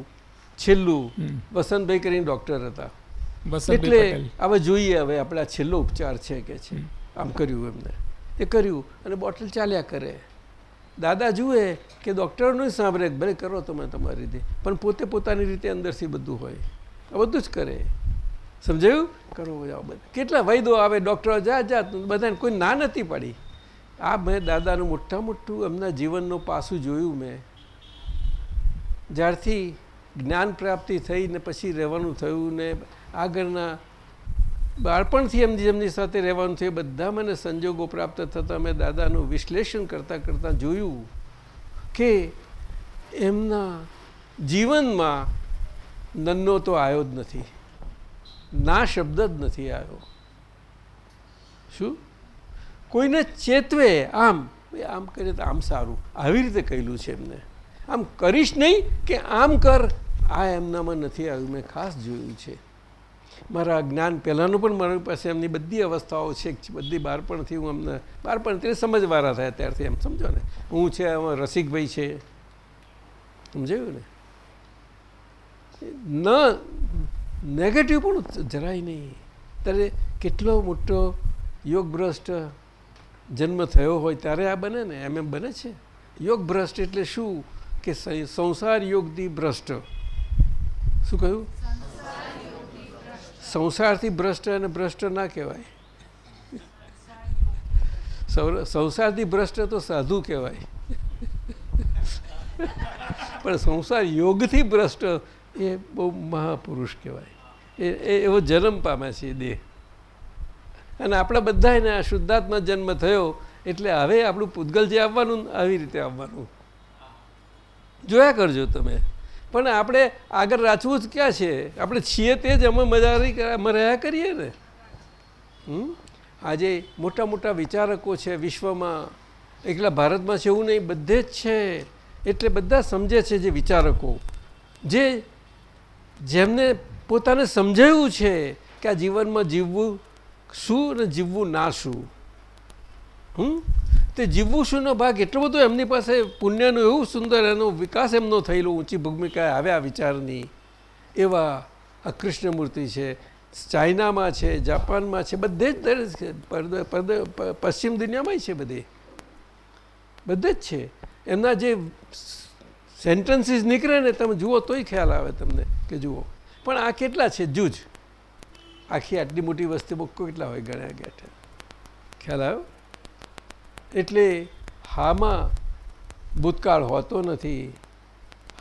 છેલ્લું વસંતભાઈ કરીને ડૉક્ટર હતા. એટલે હવે જોઈએ હવે આપણે આ છેલ્લો ઉપચાર છે કે છે. આમ કર્યું એમને. એ કર્યું અને બોટલ ચાલ્યા કરે. દાદા જુએ કે ડૉક્ટરનું સાંભળે ભલે કરો તમે તમારી રીતે પણ પોતે પોતાની રીતે અંદરથી બધું હોય. આ બધું જ કરે. સમજાયું? કરો જાઓ બધા. કેટલા વૈદો આવે ડૉક્ટરો જાત જાત બધાને કોઈ ના નથી પાડી. આ મેં દાદાનું મોટા મોટું એમના જીવનનું પાસું જોયું મેં. જ્યારથી જ્ઞાન પ્રાપ્તિ થઈ ને પછી રહેવાનું થયું ને આગળના બાળપણથી એમની જેમની સાથે રહેવાનું થયું, બધા મને સંજોગો પ્રાપ્ત થતાં મેં દાદાનું વિશ્લેષણ કરતાં કરતાં જોયું કે એમના જીવનમાં નન્નો તો આવ્યો જ નથી. ના શબ્દ જ નથી આવ્યો. શું? કોઈને ચેતવે, આમ આમ કરીએ તો આમ સારું. આવી રીતે કહેલું છે એમને. આમ કરીશ નહીં કે આમ કર. આ એમનામાં નથી આવ્યું. મેં ખાસ જોયું છે. મારા જ્ઞાન પહેલાંનું પણ મારી પાસે એમની બધી અવસ્થાઓ છે. બધી બાળપણથી હું અમને બાળપણ તે સમજવાળા થયા ત્યારથી એમ, સમજો ને? હું છે રસિકભાઈ છે. સમજાયું ને? ન નેગેટિવ પણ જરાય નહીં. ત્યારે કેટલો મોટો યોગ ભ્રષ્ટ જન્મ થયો હોય ત્યારે આ બને ને? એમ એમ બને છે? યોગ ભ્રષ્ટ એટલે શું? કે સંસાર યોગથી ભ્રષ્ટ. શું કહ્યું? સંસારથી ભ્રષ્ટ અને ભ્રષ્ટ ના કહેવાય. સંસારથી ભ્રષ્ટ તો સાધુ કહેવાય. પણ સંસાર યોગથી ભ્રષ્ટ એ બહુ મહાપુરુષ કહેવાય. એ એવો જન્મ પામે છે દેહ. અને આપણા બધાને આ શુદ્ધાત્મા જન્મ થયો એટલે હવે આપણું પૂતગલ જે આવવાનું આવી રીતે આવવાનું. જોયા કરજો તમે. પણ આપણે આગળ રાચવું જ ક્યાં છે? આપણે છીએ તે જ અમે મજા રહ્યા કરીએ ને? આજે મોટા મોટા વિચારકો છે વિશ્વમાં. એકલા ભારતમાં છે એવું નહીં, બધે જ છે. એટલે બધા સમજે છે જે વિચારકો. જે જેમને પોતાને સમજાયું છે કે આ જીવનમાં જીવવું શું અને જીવવું ના શું. હમ? તે જીવવું શુંનો ભાગ એટલો બધો એમની પાસે પુણ્યનું એવું સુંદર એનો વિકાસ એમનો થયેલો ઊંચી ભૂમિકા આવ્યા વિચારની. એવા આ કૃષ્ણમૂર્તિ છે, ચાઇનામાં છે, જાપાનમાં છે, બધે જ પશ્ચિમ દુનિયામાં છે બધે. બધે જ છે. એમના જે સેન્ટન્સીસ નીકળે ને તમે જુઓ તોય ખ્યાલ આવે તમને કે જુઓ. પણ આ કેટલા છે? જૂજ. આખી આટલી મોટી વસ્તીમાં કેટલા હોય ગણ્યા ગયા ખ્યાલ આવ્યો? એટલે હામાં ભૂતકાળ હોતો નથી,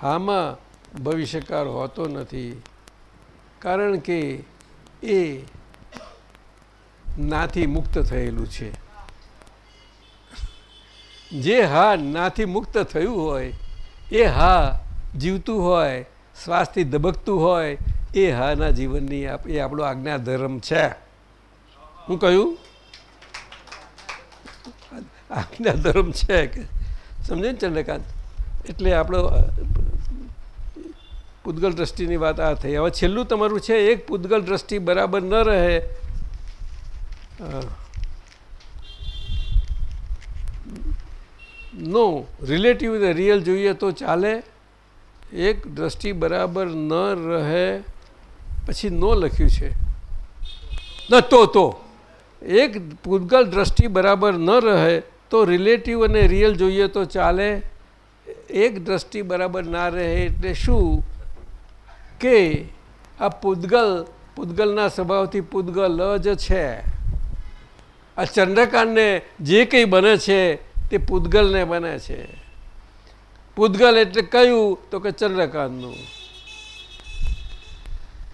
હામાં ભવિષ્યકાળ હોતો નથી. કારણ કે એ નાથી મુક્ત થયેલું છે. જે હા નાથી મુક્ત થયું હોય, એ હા જીવતું હોય શ્વાસથી ધબકતું હોય, એ હાના જીવનની એ આપણો આજ્ઞા ધર્મ છે. હું કહ્યું? આજ્ઞા ધર્મ છે કે સમજે ને ચંદ્રકાંત? એટલે આપણો પૂતગલ દ્રષ્ટિની વાત આ થઈ. હવે છેલ્લું તમારું છે, એક પૂતગલ દ્રષ્ટિ બરાબર ન રહે. નો રિલેટિવ ને રિયલ જોઈએ તો ચાલે. એક દ્રષ્ટિ બરાબર ન રહે. પછી નો લખ્યું છે. ન, તો તો. એક પૂતગલ દ્રષ્ટિ બરાબર ન રહે. તો રિલેટિવ અને રિયલ જોઈએ તો ચાલે. એક દ્રષ્ટિ બરાબર ના રહે એટલે શું? કે આ પૂદગલ પૂદગલના સ્વભાવથી પૂદગલ જ છે. આ ચંદ્રકાંતને જે કંઈ બને છે તે પૂદગલને બને છે. પૂદગલ એટલે કયું? તો કે ચંદ્રકાંતનું.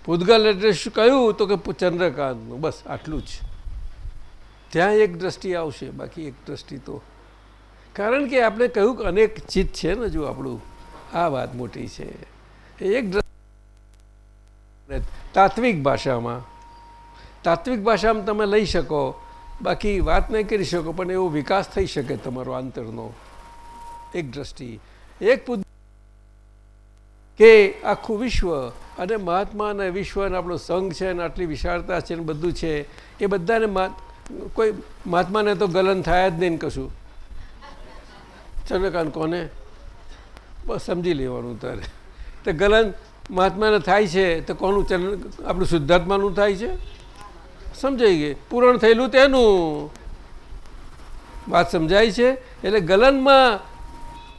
પૂદગલ એટલે શું? કહ્યું તો કે ચંદ્રકાંતનું. બસ આટલું જ. ત્યાં એક દ્રષ્ટિ આવશે, બાકી એક દ્રષ્ટિ તો. કારણ કે આપણે કહ્યું કે અનેક ચિત્ત છે ને જો આપણું આ વાત મોટી છે. એક તાત્વિક ભાષામાં. તાત્વિક ભાષામાં તમે લઈ શકો, બાકી વાત નહીં કરી શકો, પણ એવો વિકાસ થઈ શકે તમારો આંતરનો. એક દ્રષ્ટિ. એક કે આખું વિશ્વ અને મહાત્મા અને વિશ્વ અને આપણો સંઘ છે અને આટલી વિશાળતા છે ને બધું છે, એ બધાને કોઈ મહાત્માને તો ગલન થાય જ નહીં કશું. ચંદ્રકાંત કોને? બસ સમજી લેવાનું તારે. તો ગલન મહાત્માને થાય છે, તો કોનું ચંદ્ર, આપણું શુદ્ધાત્માનું થાય છે? સમજાઈ ગઈ. પૂરણ થયેલું તેનું. વાત સમજાય છે? એટલે ગલનમાં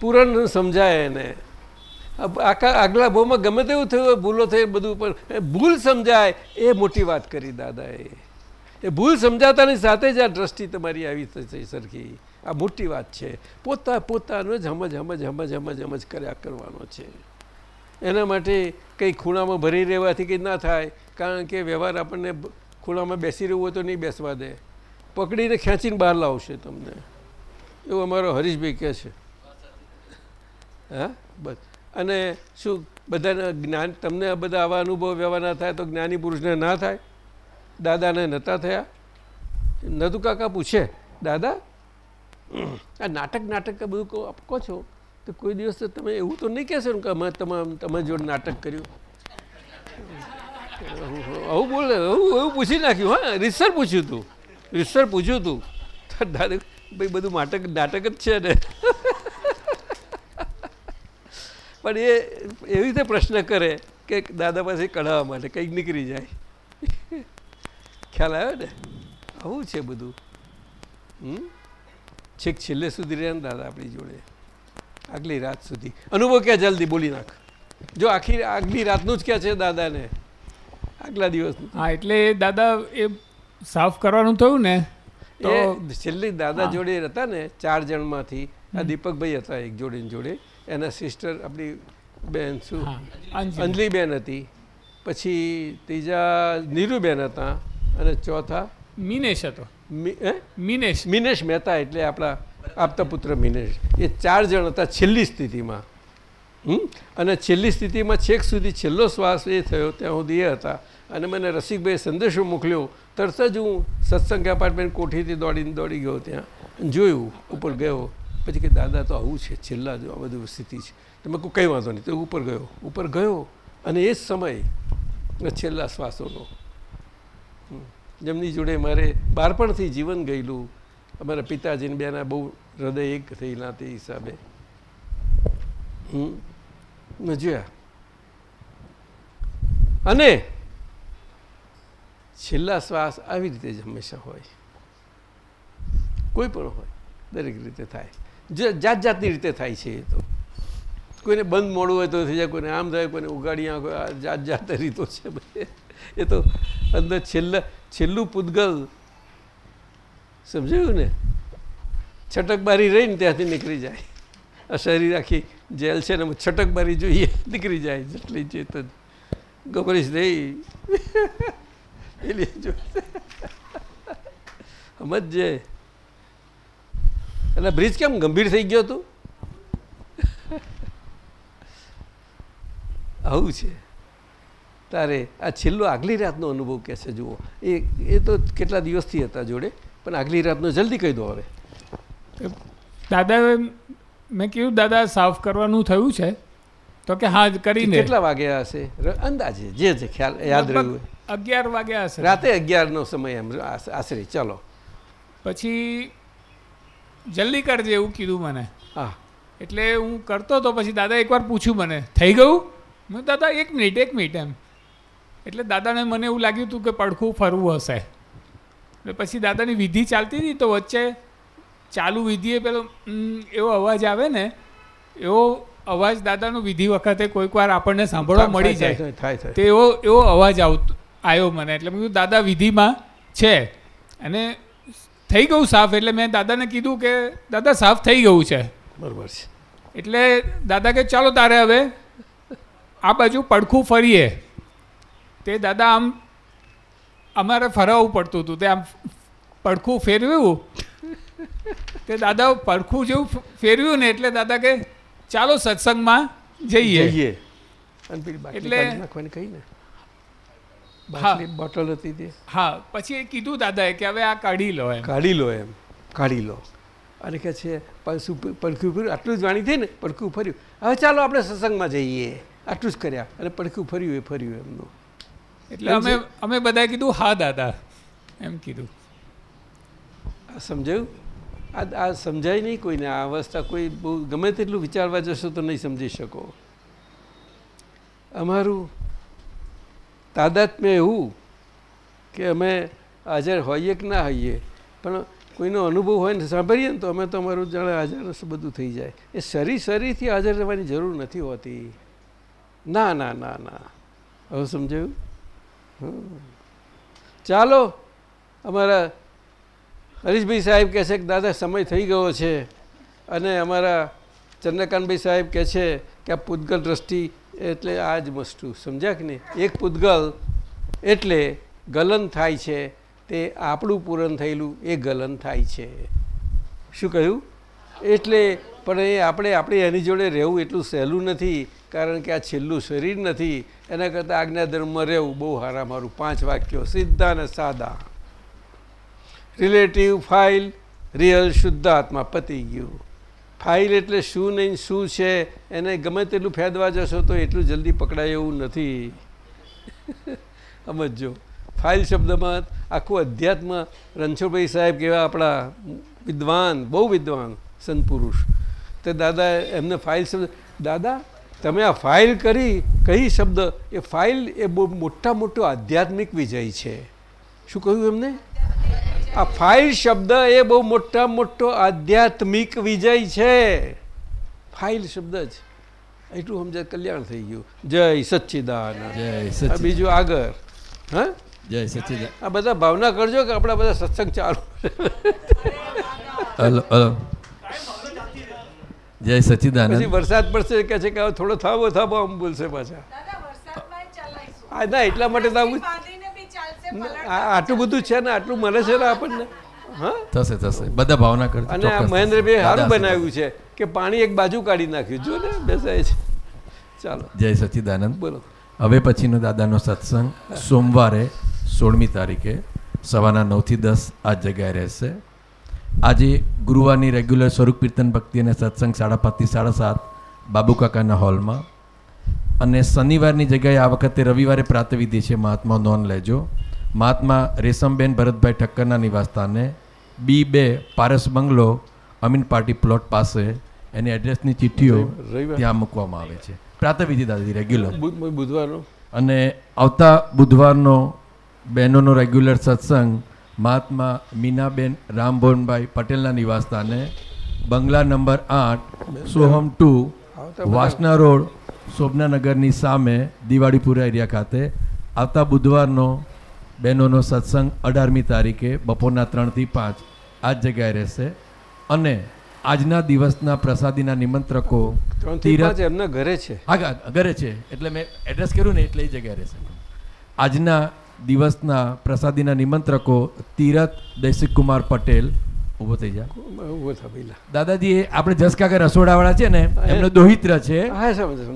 પૂરણ સમજાય એને. આખા આગલા ભાવમાં ગમે તેવું થયું ભૂલો થઈ બધું પણ ભૂલ સમજાય, એ મોટી વાત કરી દાદાએ. એ ભૂલ સમજાતાની સાથે જ આ દ્રષ્ટિ તમારી આવી થઈ સરખી. આ મોટી વાત છે. પોતા પોતાનો જ હમજ હમજ હમજ હમજ હમજ કર્યા કરવાનો છે. એના માટે કંઈ ખૂણામાં ભરી રહેવાથી કંઈ ના થાય, કારણ કે વ્યવહાર આપણને ખૂણામાં બેસી રહેવું હોય તો નહીં બેસવા દે. પકડીને ખેંચીને બહાર લાવશે તમને. એવું અમારો હરીશભાઈ કહે છે. હા? બસ. અને શું, બધાને જ્ઞાન, તમને બધા આવા અનુભવ વ્યવહાર ના થાય તો જ્ઞાની પુરુષને ના થાય? દાદાને નહોતા થયા. નતું કાકા પૂછે, દાદા, આ નાટક નાટક બધું આપકો આપ છો? તો કોઈ દિવસ તો તમે એવું તો નહીં કહેશો ને કે અમે તમામ તમે જોડે નાટક કર્યું. આવું બોલે એવું એવું પૂછી નાખ્યું, હા રીસર પૂછ્યું હતું રીસર પૂછ્યું હતું તો દાદા, ભાઈ બધું નાટક નાટક જ છે ને. પણ એ, એવી રીતે પ્રશ્ન કરે કે દાદા પાસે કઢાવવા માટે કંઈક નીકળી જાય. ખ્યાલ આવ્યો ને? આવું છે બધું. હમ? છેક છેલ્લે સુધી રહે દાદા આપણી જોડે. આગલી રાત સુધી. અનુભવ ક્યાં જલ્દી? બોલી નાખ. જો આખી આગલી રાતનું જ ક્યાં છે દાદાને? આગલા દિવસ હા એટલે દાદા એ સાફ કરવાનું થયું ને તો છેલ્લી દાદા જોડે હતા ને ચાર જણમાંથી. આ દીપકભાઈ હતા એક જોડે જોડે. એના સિસ્ટર આપણી બેન શું? અંજલીબેન હતી. પછી ત્રીજા નીરુબેન હતા. અને ચોથા? મિનેશ હતો. મિ-? મિનેશ. મિનેશ મહેતા એટલે આપણા આપતા પુત્ર મિનેશ. એ ચાર જણ હતા છેલ્લી સ્થિતિમાં? અને છેલ્લી સ્થિતિમાં છેક સુધી છેલ્લો શ્વાસ એ થયો ત્યાં સુધી એ હતા. અને મને રસિકભાઈ સંદેશો મોકલ્યો તરત જ હું સત્સંગ એપાર્ટમેન્ટ કોઠીથી દોડીને દોડી ગયો ત્યાં. જોયું ઉપર ગયો. પછી કે દાદા તો આવું છે છેલ્લા જો આ બધું સ્થિતિ છે. તો કોઈ કંઈ વાંધો નહીં તો ઉપર ગયો. ઉપર ગયો. અને એ જ સમય છેલ્લા શ્વાસોનો. જેમની જોડે મારે બાળપણથી જીવન ગયેલું, અમારા પિતાજીને બેના બહુ હૃદય એક થયેલા તે હિસાબે. જોયા અને છેલ્લા શ્વાસ આવી રીતે જ હંમેશા હોય. કોઈ પણ હોય, દરેક રીતે થાય. જાત જાતની રીતે થાય છે એ તો. કોઈને બંધ મોડું હોય તો થઈ જાય, કોઈને આમ થાય, કોઈને ઉગાડી આંખો જાત જાત રીતો છે. એ તો અંદર છેલ્લા છેલ્લું પૂતગલ. સમજાયું ને? છટકબારી રહીને ત્યાંથી નીકળી જાય. આ શરીર આખી જેલ છે ને છટકબારી જોઈએ, નીકળી જાય, જેટલી ચેતન. ગભરીશ નહીં એટલે જો. સમજજે એટલે બ્રિજ કેમ ગંભીર થઈ ગયો તું? આવું છે. તારે આ છેલ્લો આગલી રાતનો અનુભવ કહે છે જુઓ. એ એ તો કેટલા દિવસથી હતા જોડે પણ આગલી રાતનો જલ્દી કહી દો હવે. દાદાએ મેં કીધું દાદા સાફ કરવાનું થયું છે. તો કે હા કરીને. કેટલા વાગ્યા હશે? અંદાજે જે જે ખ્યાલ યાદ રહ્યું અગિયાર વાગ્યા હશે. રાતે અગિયારનો સમય એમ આશ- આશરે. ચલો. પછી જલ્દી કરજે એવું કીધું મને. હા. એટલે હું કરતો તો પછી દાદા એકવાર પૂછ્યું મને થઈ ગયું? મેં દાદા એક મિનિટ એક મિનિટ એમ. એટલે દાદાને મને એવું લાગ્યું હતું કે પડખું ફરવું હશે. એટલે પછી દાદાની વિધિ ચાલતી હતી તો વચ્ચે ચાલુ વિધિએ પેલો એવો અવાજ આવે ને એવો અવાજ દાદાનો વિધિ વખતે કોઈક વાર આપણને સાંભળવા મળી જાય. તે એવો એવો અવાજ આવતો આવ્યો મને. એટલે મેં કીધું દાદા વિધિમાં છે. અને થઈ ગયું સાફ એટલે મેં દાદાને કીધું કે દાદા સાફ થઈ ગયું છે. બરોબર છે. એટલે દાદા કે ચાલો તારે હવે આ બાજુ પડખું ફરીએ. તે દાદા આમ અમારે ફરાવવું પડતું હતું. તે આમ પડખું ફેરવ્યું. તે દાદા પડખું જેવું ફેરવ્યું ને એટલે દાદા કે ચાલો સત્સંગમાં જઈએ. જઈએ. એટલે- કહી ને. બાટલી બોટલ હતી તે. હા પછી એ કીધું દાદાએ કે હવે આ કાઢી લો એમ. કાઢી લો એમ. કાઢી લો. અને કે છે પડખું ફર્યું. આટલું જ વાણી થઈ ને પડખું ફર્યું. હવે ચાલો આપણે સત્સંગમાં જઈએ. આટલું જ કર્યા. અને પડખું ફર્યું એ ફર્યું એમનું. એટલે અમે અમે બધાએ કીધું હા દાદા. એમ કીધું. આ સમજાયું? આ આ સમજાય નહીં કોઈને આ અવસ્થા કોઈ બહુ ગમે તેટલું વિચારવા જશો તો નહીં સમજી શકો. અમારું તાદાત્મ્ય એવું કે અમે હાજર હોઈએ કે ના હોઈએ પણ કોઈનો અનુભવ હોય ને સાંભળીએ ને તો અમે તો અમારું જાણે હાજર બધું થઈ જાય. એ શરીર શરીરથી હાજર રહેવાની જરૂર નથી હોતી. ના ના ના ના. હવે સમજાયું. ચાલો, અમારા હરીશભાઈ સાહેબ કહે છે કે, દાદા, સમય થઈ ગયો છે. અને અમારા ચંદ્રકાંતભાઈ સાહેબ કહે છે કે, આ પૂતગલ દ્રષ્ટિ એટલે આ જ વસ્તુ. સમજ્યા કે નહીં? એક પૂતગલ એટલે ગલન થાય છે, તે આપણું પૂરણ થયેલું, એ ગલન થાય છે. શું કહ્યું? એટલે પણ એ આપણે આપણે એની જોડે રહેવું એટલું સહેલું નથી. કારણ કે આ છેલ્લું શરીર નથી. એના કરતાં આજ્ઞાધર્મમાં રહેવું બહુ હારા મારું. પાંચ વાક્યો. સીધા અને સાદા. રિલેટિવ ફાઇલ રિયલ શુદ્ધ આત્મા પતી ગયું. ફાઇલ એટલે શું નહીં, શું છે? એને ગમે તેટલું ફેદવા જશો તો એટલું જલ્દી પકડાય એવું નથી. સમજો ફાઇલ શબ્દમાં આખું અધ્યાત્મ રણછોડભાઈ સાહેબ કેવા આપણા વિદ્વાન, બહુ વિદ્વાન સંત પુરુષ. તે દાદા એમને ફાઇલ શબ્દ દાદા તમે આ ફાઇલ કરી કઈ શબ્દ? એ ફાઇલ એ બહુ મોટા મોટો આધ્યાત્મિક વિજય છે. શું કહ્યું એમને? આ ફાઇલ શબ્દ એ બહુ મોટા મોટો આધ્યાત્મિક વિજય છે. ફાઇલ શબ્દ જ. એટલું સમજાય કલ્યાણ થઈ ગયું. જય સચ્ચિદાનંદ. જય સચિદાન બીજું આગળ. હા? જય સચિદાન આ બધા ભાવના કરજો કે આપણા બધા સત્સંગ ચાલુ. Hello hello. જય સચિદાનંદ. પછી વરસાદ પડશે કે છે કે થોડો થાબો થાબો આમ બોલશે પાછા. હા ના એટલા માટે તો આવું આ આટલું બધું છે ને આટલું મળે છે ને આપણને? હા? થશે થશે. બધા ભાવના કરજો અને આ મહેન્દ્રભાઈ સારું બનાવ્યું છે કે પાણી એક બાજુ કાઢી નાખ્યું. જો ને બેસાય છે. ચાલો. જય સચ્ચિદાનંદ બોલો. હવે પછીનો દાદાનો સત્સંગ સોમવારે સોળમી તારીખે સવારના નવથી દસ આ જગ્યાએ રહેશે. આજે ગુરુવારની રેગ્યુલર સ્વરૂપ કીર્તન ભક્તિ અને સત્સંગ સાડા પાંચથી સાડા સાત બાબુ કાકાના હોલમાં અને શનિવારની જગ્યાએ આ વખતે રવિવારે પ્રાતવિધિ છે મહાત્મા નોંધ લેજો. મહાત્મા રેશમબેન ભરતભાઈ ઠક્કરના નિવાસસ્થાને. બી બે Paras bungalow Amin party plot પાસે. એની એડ્રેસની ચિઠ્ઠીઓ. ત્યાં મૂકવામાં આવે છે. પ્રાતવિધિ દાદી રેગ્યુલર બુધ- બુધવારનો? અને આવતા બુધવારનો બહેનોનો રેગ્યુલર સત્સંગ મહાત્મા મીનાબેન રામભવનભાઈ પટેલના નિવાસસ્થાને બંગલા નંબર આઠ સોહમ ટુ વાસના રોડ શોભનાનગરની સામે દિવાળીપુરા એરિયા ખાતે આવતા બુધવારનો બહેનોનો સત્સંગ અઢારમી તારીખે બપોરના ત્રણથી પાંચ. આ જ જગ્યાએ રહેશે. અને આજના દિવસના પ્રસાદીના નિમંત્રકો એમના ઘરે છે. હા, ઘરે છે. એટલે મેં એડ્રેસ કર્યું ને એટલે એ જગ્યાએ રહેશે. આજના દિવસના પ્રસાદીના નિમંત્રકો તીરથ દૈસિક કુમાર પટેલ ઊભો થઈ જા. ઊભો થા દાદાજી આપણે જસકાકા રસોડાવાળા છે ને એમનો દોહિત્ર છે.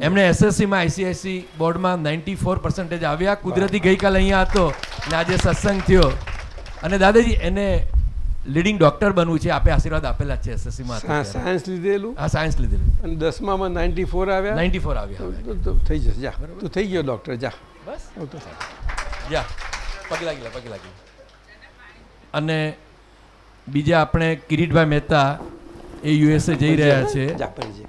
એમણે એસએસસીમાં આઈસીઆઈસી બોર્ડમાં નાઇન્ટી ફોર પર્સન્ટેજ આવ્યા. કુદરતી ગઈકાલે અહીંયા હતો ને આજે સત્સંગ થયો. અને દાદાજી એને લીડિંગ ડોક્ટર બનવું છે. આપે આશીર્વાદ આપેલા છે એસએસસીમાં સા- સાયન્સ લીધેલું? હા સાયન્સ લીધેલું. અને દસમામાં નાઇન્ટી ફોર આવ્યા? નાઇન્ટી ફોર આવ્યા. થઈ જશે. જા. તું થઈ ગયો ડૉક્ટર જા. બસ. ઓકે જા પગે લે પગે લાગી અને બીજા આપણે કિરીટભાઈ મહેતા એ યુએસએ જઈ રહ્યા છે.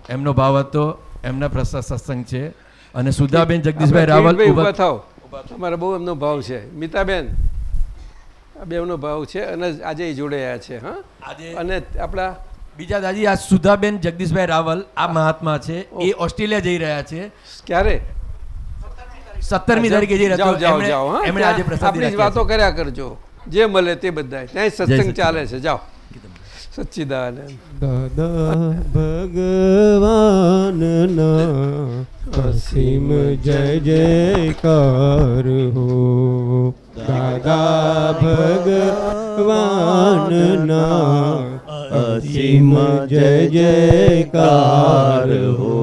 એમનો ભાવ હતો એમના પ્રસાદ સત્સંગ છે. અને સુધાબેન જગદીશભાઈ રાવલ ઊભા થાવ અમારા બહુ એમનો ભાવ છે. મિતાબેન આ બેનો ભાવ છે અને આજે એ જોડાયા છે હા? આજે અને આપણા બીજા દાદી આ સુધાબેન જગદીશભાઈ રાવલ આ મહાત્મા છે. એ ઓસ્ટ્રેલિયા જઈ રહ્યા છે. ક્યારે? સત્તરમી તારીખે જઈ રહ્યા જાઓ જાઓ એમણે- જાઓ એમણે આજે પ્રસાદી જ વાતો કર્યા કરજો. જે મળે તે બધા ત્યાં જ સત્સંગ ચાલે છે. જાઓ. સચ્ચિદાનંદ દાદા ભગવાનના અસીમ જય જયકાર હો. દાદા ભગવાનના અસીમ જય જયકાર હો.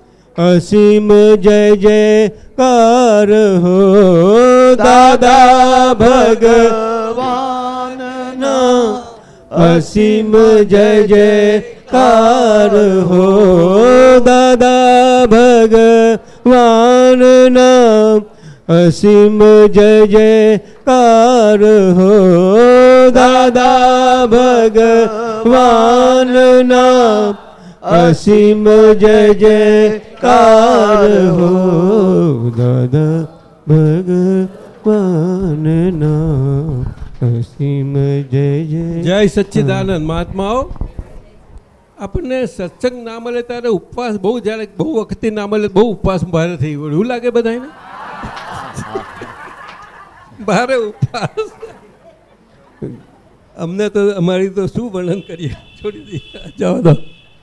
અસીમ જય જય કાર હો દાદા ભગવાન અસીમ જય જય કાર હો દાદા ભગવાન અસીમ જય જય કાર હો દાદા ભગવાન નામ અસીમ જય જયકાર હો દાદા ભગવાનના અસીમ જય જય જય સચ્ચિદાનંદ મહાત્માઓ આપણને સત્સંગ ના મળે ત્યારે ઉપવાસ બહુ જ્યારે બહુ વખતે ના મળે બહુ ઉપવાસ ભારે થઈ ગયો. એવું લાગે બધાને ભારે ઉપવાસ. અમને તો અમારી તો શું વર્ણન કરીએ? છોડી દઈએ. જવા દો